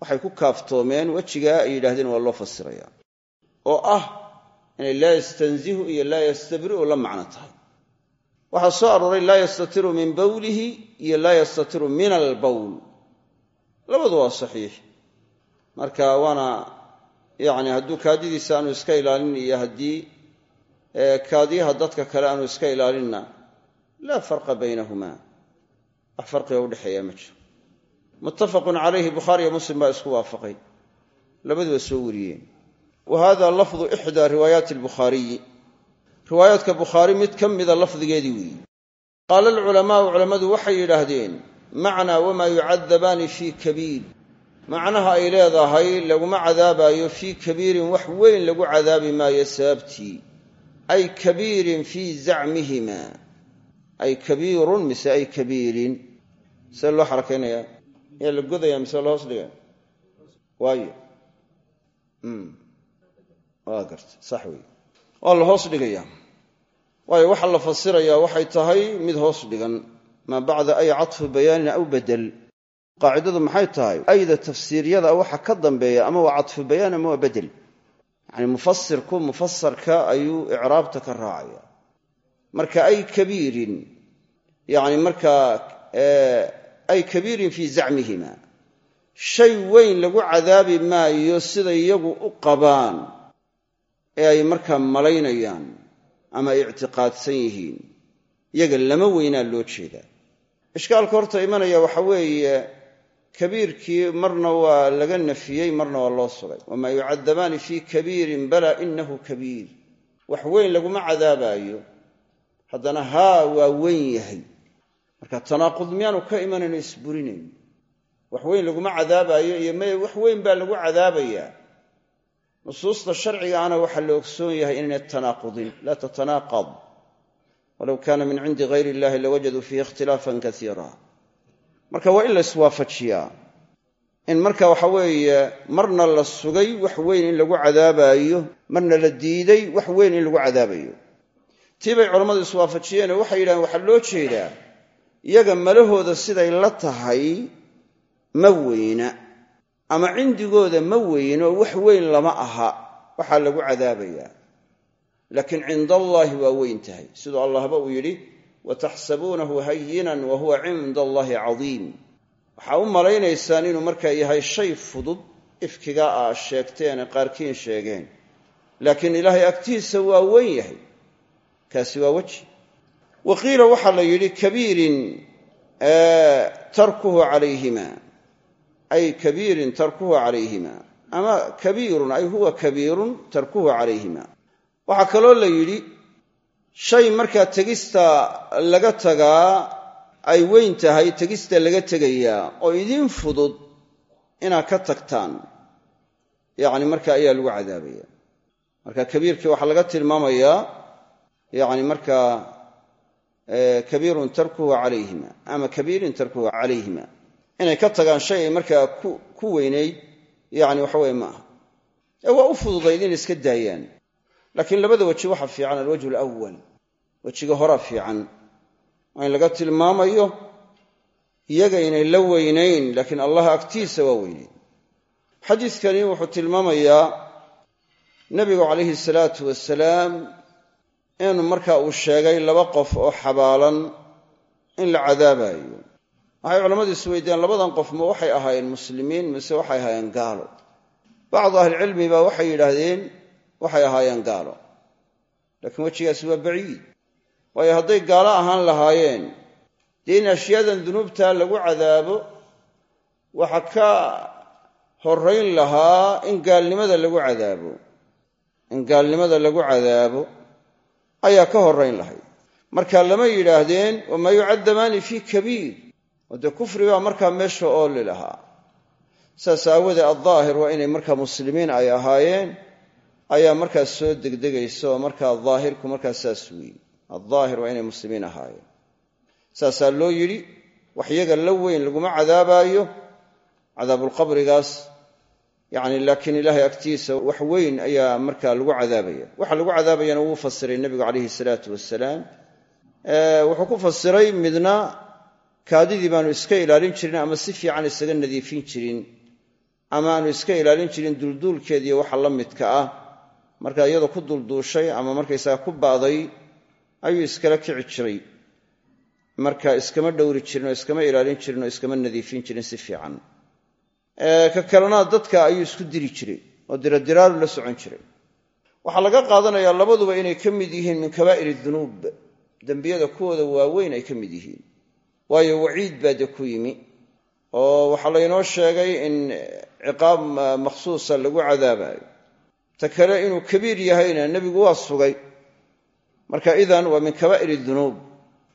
waxay ku kaaftoomeen wejigaa ay yidhahdeen waa loo fasiraya oo ah inay laa yastanzihu iyo laa yastabri'u la macno tahay. Waxaa soo arooray laa yastatiru min bawlihi iyo laa yastatiru min albawl labadu waa saxiix. Marka waana yacni hadduu kaadidiisa aanu iska ilaalin iyo haddii kaadiyaha dadka kale aanu iska ilaalinna laa farqa baynahuma. Wax farqiga udhexeeya ma jiro. Muttafaqun calayhi bukhaariyo muslim baa isku waafaqay. Labaduba soo wariyeen. Wa hada lafdu ixdaa riwaayaati albukhaariyi riwaayaadka bukhaari mid ka mida lafdigeedii weeyi. Qaala alculamaau culammadu waxay yidhaahdeen macnaa wamaa yucadabaani fii kabiir macnaha ay leedahay laguma cadaabaayo fii kabiirin wax weyn lagu cadaabi maayo sababtii. Ay kabiirin fii zacmihima. Ay kabiirun mise ay kabiirin. See loo xarakaynaya? Yaa la godaya mise la hoos dhigaya waayo. Waa garta. Sax wey waa la hoos dhigaya waayo waxa la fasirayaa waxay tahay mid hoos dhigan. Maa bacda ay catfu bayaanin aw badel qaacidadu maxay tahay? Ayda tafsiiryada waxa ka dambeeya ama waa catfu bayaan ama waa bedel? Yacni mufasirku mufasarka ayuu icraabta ka raacaya. Marka ay kabiirin yani markaa ay kabiirin fii zacmihima shay weyn lagu cadaabi maayo sida iyagu u qabaan ee ay markaa malaynayaan ama ictiqaadsan yihiin iyaga lama weynaa loo jeedaa. Ishkaalka horta imanaya waxa weeye kabiirkii marna waa laga nafiyey marna waa loo sugay. Wamaa yucadabaani fii kabiirin bala inahu kabiir. Wax weyn laguma cadaabaayo. Haddana haa waa weyn yahay. Marka tanaaqud miyaanu ka imanayno isburinayn. Wax weyn laguma cadaabaayo iyo maya wax weyn baa lagu cadaabayaa nusuusta sharcigaana waxaa la ogsoon yahay inaynay tanaaqudin. Laa tatanaaqad. Walow kaana min cindi gayri illahi lawajaduu fiihi ikhtilaafan kaiira marka waa in la iswaafajiyaa. In marka waxa weeye marna la sugay wax weyn in lagu cadaabaayo marna la diiday wax weyn in lagu cadaabayo. Tii bay culammadu iswaafajiyeen waxay yidhahdeen waxaa loo jeedaa iyaga malahooda siday la tahay ma weyna. Ama cindigooda ma weyno wax weyn lama aha waxaa lagu cadaabayaa. Laakiin cinda allaahi waa weyn tahay. Siduu allahba uu yidhi wataxsabuunahu hayinan wa huwa cinda allaahi cadiim waxaa u malaynaysaan inuu markaa yahay shay fudud ifkigaa aa sheegteene qaarkiin sheegeen. laakiin ilaahay agtiisa waa weyn yahay. kaasi waa weji. wa qiila waxaa la yidhi kabiirin tarkuhu calayhima. ay kabiirin tarkuhu calayhima. ama kabiirun ay huwa kabiirun tarkuhu calayhima. waxaa kaloo la yidhi shay markaa tegista laga tagaa ay weyn tahay tegista laga tegayaa oo idin fudud inaad ka tagtaan yacni marka ayaa lagu cadaabaya. Marka kabiirkii waxaa laga tilmaamayaa yacni markaa kabiirun tarkuhu calayhima ama kabiirin tarkuhu calayhima. Inay ka tagaan shay ay markaa ku weynayd yani waxa weye ma aha ee waa u fududayd inay iska daayaan laakiin labada weji waxa fiican alwajhu alawal wejiga horaa fiican. Waa in laga tilmaamayo iyaga inay la weynayn laakiin allah agtiisa waa weynayn. Xadiidkani wuxuu tilmaamayaa nebigu calayhi salaatu wasalaam in marka uu sheegay laba qof oo xabaalan in la cadaabayo waxay culammadu is weydiiyaan labadan qof ma waxay ahaayeen muslimiin mise waxay ahaayeen gaalo. Bacdu ahlicilmi baa waxay yidhaahdeen waxay ahaayeen gaalo. Laakiin wejigaasi waa baciid. Waayo hadday gaalo ahaan lahaayeen dee in ashyaadan dunuubta lagu cadaabo waxa ka horrayn lahaa in gaalnimada lagu cadaabo. In gaalnimada lagu cadaabo ayaa ka horrayn lahayd marka lama yidhaahdeen wamaa yucaddamaani fii kabiir. Oo kufri baa markaa meesha ooli lahaa. Saas aawoodee addaahir waa inay markaa muslimiin ay ahaayeen ayaa markaas soo degdegaysa oo markaa daahirku markaa saas weeye addaahir waa inay muslimiin ahaayeen. Saasaa loo yidhi wax yaga la weyn laguma cadaabaayo cadaabulqabrigaas yacni laakiin ilaahay agtiisa wax weyn ayaa markaa lagu cadaabaya. Waxa lagu cadaabayana wuu fasiray nebigu calayhi salaatu wasalaam wuxuu ku fasiray midna kaadidii baanu iska ilaalin jirin ama si fiican isaga nadiifin jirin ama aanu iska ilaalin jirin dulduulkeediiyo waxa la midka ah marka iyadoo ku dulduushay ama markaysaga ku ba'day ayuu iskala kici jiray. Marka iskama dhowri jirin oo iskama ilaalin jirin oo iskama nadiifin jirin si fiican. Ka kalena dadka ayuu isku diri jiray oo diradiraaru la socon jiray. Waxaa laga qaadanayaa labaduba inay ka mid yihiin min kabaa'ir dunuub. Dembiyada kuwooda waaweyn ay ka mid yihiin. Waayo waciid baa de ku yimi oo waxaa laynoo sheegay in ciqaab makhsuusa lagu cadaabayo ta kale inuu kabiir yahayna nebigu waa sugay. Marka idan waa min kabaa'ir dunuub.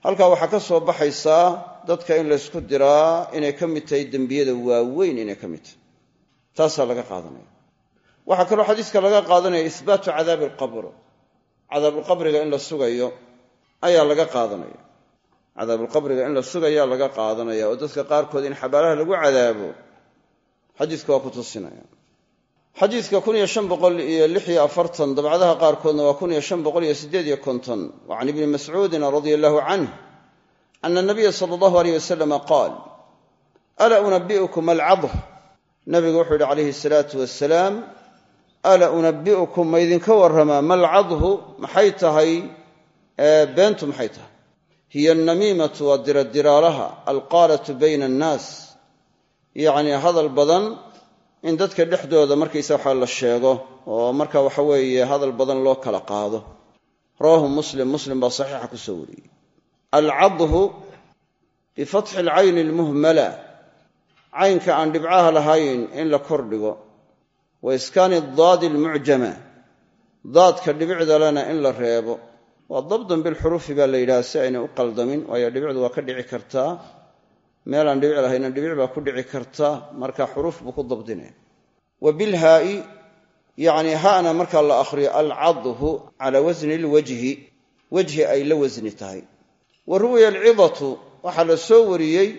Halkaa waxaa ka soo baxaysaa dadka in laysku diraa inay ka mid tahay dembiyada waaweyn inay ka mid tahay. Taasaa laga qaadanaya. Waxaa kaloo xadiiska laga qaadanaya ihbaatu cadaabi alqabr cadaabulqabriga in la sugayo ayaa laga qaadanaya. Cadaabulqabriga in la sugayaa laga qaadanaya oo dadka qaarkood in xabaalaha lagu cadaabo. Xadiiska waa ku tusinaya xadiidka kun iyo shan boqol iyo lix iyo afartan dabcadaha qaarkoodna waa kun iyo shan boqol iyo siddeed iyo konton. Wa can ibni mascuudin radia allahu canh ana nabiya sala allahu aleyh wasalama qaal alaa unabi'ukum alcadh nabigu wuxuu yihi calayhi salaatu wasalaam alaa unabi'ukum ma ydinka warramaa malcadhu maxay tahay? Beentu maxay tahay? Hiya alnamiimatu waa diradiraalaha alqaalatu bayna annaas. Yacnii hadal badan in dadka dhexdooda markaysa waxa la sheego oo marka waxa weeye hadal badan loo kala qaado. Rawaahu muslim muslim baa saxiixa ku soo wariyey. Alcadhu bifatxi alcayni almuhmala. Caynka aan dhibcaha lahayn in la kor dhigo. Wa iskaani daadi almucjama daadka dhibicda lena in la reebo. Waa dabdun bilxuruufi baa la yidhaha si aynay u qaldamin waayo dhibicdu waa ka dhici kartaa meelaan dhibic lahayna dhibic baa ku dhici karta marka xuruuf buu ku dabdinaya wa bilhaa'i yacni ha'na markaa la akhriyo alcadhu calaa wasni lwajhi wejhi ay la wasni tahay. Wa ruwiya alcidatu waxaa la soo wariyey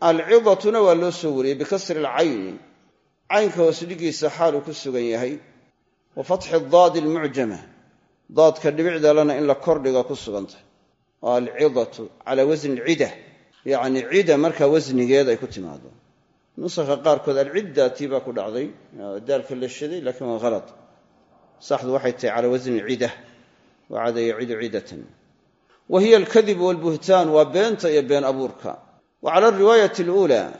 alcidatuna waa loo soo wariyey bikasri alcayni caynka hoosdhigiisa xaaluu ku sugan yahay. Wa fatxi daadi almucjama daadka dhibicdalana in la kordhiga ku sugantah oo alcidatu calaa wasni alcida yacni cida markaa wasnigeed ay ku timaado nusakha qaarkood alciddatii baa ku dhacday daalka la shaday laakiin waa halad saxdu waxay tahay calaa wasni cida wa cada yacidu cidatan wa hiya alkadibu walbuhtaan waa beenta iyo been abuurka. Wa cala alriwaayati aluulaa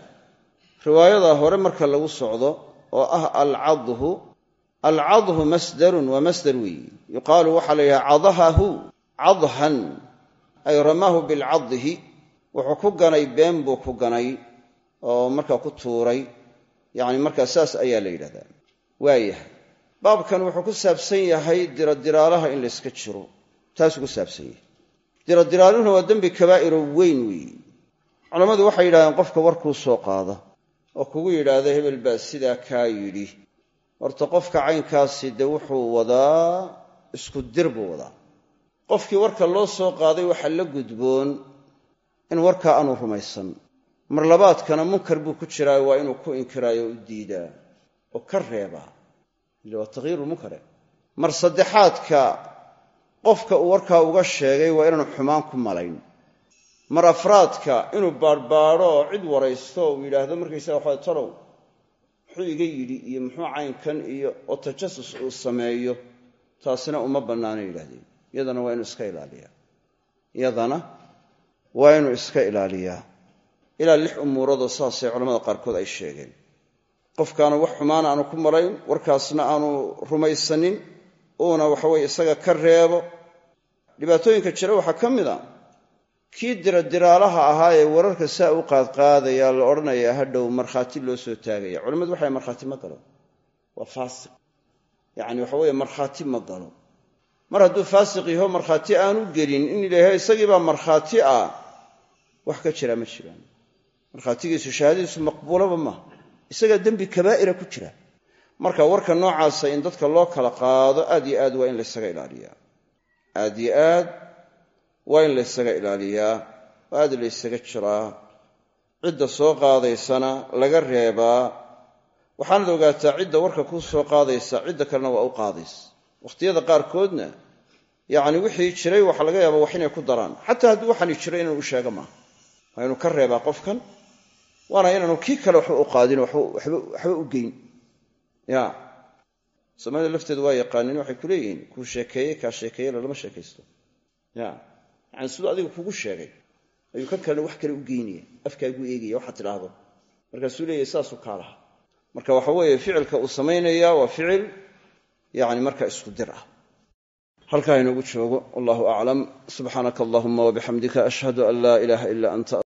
riwaayada hore marka lagu socdo oo ah alcadhu alcadhu masdarun waa masdar weeyi yuqaalu waxaa la yidhaha cadahahu cadhan ay ramaahu bilcadhi wuxuu ku ganay been buu ku ganay oo markaa ku tuuray. Yacni markaa saas ayaa la yidhahdaa. Waayahay. Baabkan wuxuu ku saabsan yahay diradiraalaha in layska jiro. Taasuu ku saabsan yahay. Diradiraaluhuna waa dembi kabaa'iro weyn weeyi. Culammadu waxay yidhahdeen qofka warkuu soo qaada. Oo kugu yidhaahda hebel baa sidaa kaa yidhi. Horta qofka caynkaasi dee wuxuu wadaa isku dir buu wadaa. Qofkii warka loo soo qaaday waxaa la gudboon in warkaa aanu rumaysan. Mar labaadkana munkar buu ku jiraayo waa inuu ku inkiraayo u diidaa oo ka reebaa ile waa takyiirulmunkare mar saddexaadka qofka uu warkaa uga sheegay waa inaanu xumaan ku malayn. Mar afraadka inuu baadhbaadho oo cid waraysto uu yidhaahdo markaysaga waxaa talow. Muxuu iga yidhi iyo muxuu caynkan iyo oo tajasus uu sameeyo taasina uma bannaana yidhahdeen. Iyadana waa inuu iska ilaaliyaa. Iyadana waa inuu iska ilaaliyaa. Ilaa lix umuuradoo saasay culamada qaarkood ay sheegeen. Qofkaanu wax xumaana aanu ku malayn warkaasna aanu rumaysanin uuna waxaweye isaga ka reebo. Dhibaatooyinka jira waxaa ka mid a kii diradiraalaha ahaa ee wararka saa u qaadqaadaya la odhanayaa hadhow markhaati loo soo taagaya. Culamadu waxay markhaati ma galo. Waa faasiq. Yacni waxa weeye markhaati ma galo. Mar hadduu faasiq yaho markhaati aanu gelin. In ilaahay isagiibaa markhaati ah wax ka jira ma jiraan. Markhaatigiisu shahaadadiisu maqbuulaba maaha isagaa dembi kabaa'ira ku jira. Marka warka noocaasa in dadka loo kala qaado aad yo aad waa in laysaga ilaaliyaa. Aad yo aad waa in laysaga ilaaliyaa. Oo aad laysaga jiraa. Cidda soo qaadaysana laga reebaa. Waxaanad ogaataa cidda warka kuu soo qaadaysa cidda kalena waa u qaadaysa. Wakhtiyada qaarkoodna yacni wixii jiray waxa laga yaaba wax inay ku daraan. Xataa haddii waxaani jiray inaanu u sheega maaha waa inuu ka reebaa qofkan waana inaanu kii kale waxba u qaadin waxba u geyn. Ya. Soomaalida lafteedu waa yaqaaniin waxay ku leeyihiin kuu sheekeeyey kaa sheekeeye lalama sheekaysto. Ya. Yani siduu adiga kugu sheegay. Ayuu kan kalena wax kale u geynaya afkaaguu eegaya waxaad tidhaahdo. Markaasuu leeyahy saasuu kaa lahaa. Marka waxa weeye ficilka uu samaynaya waa ficil yani marka isku dir ah. Halkaa inoogu joogo wallahu aclam subxaanaka allahuma wabixamdika ashhadu an laa ilaaha ila anta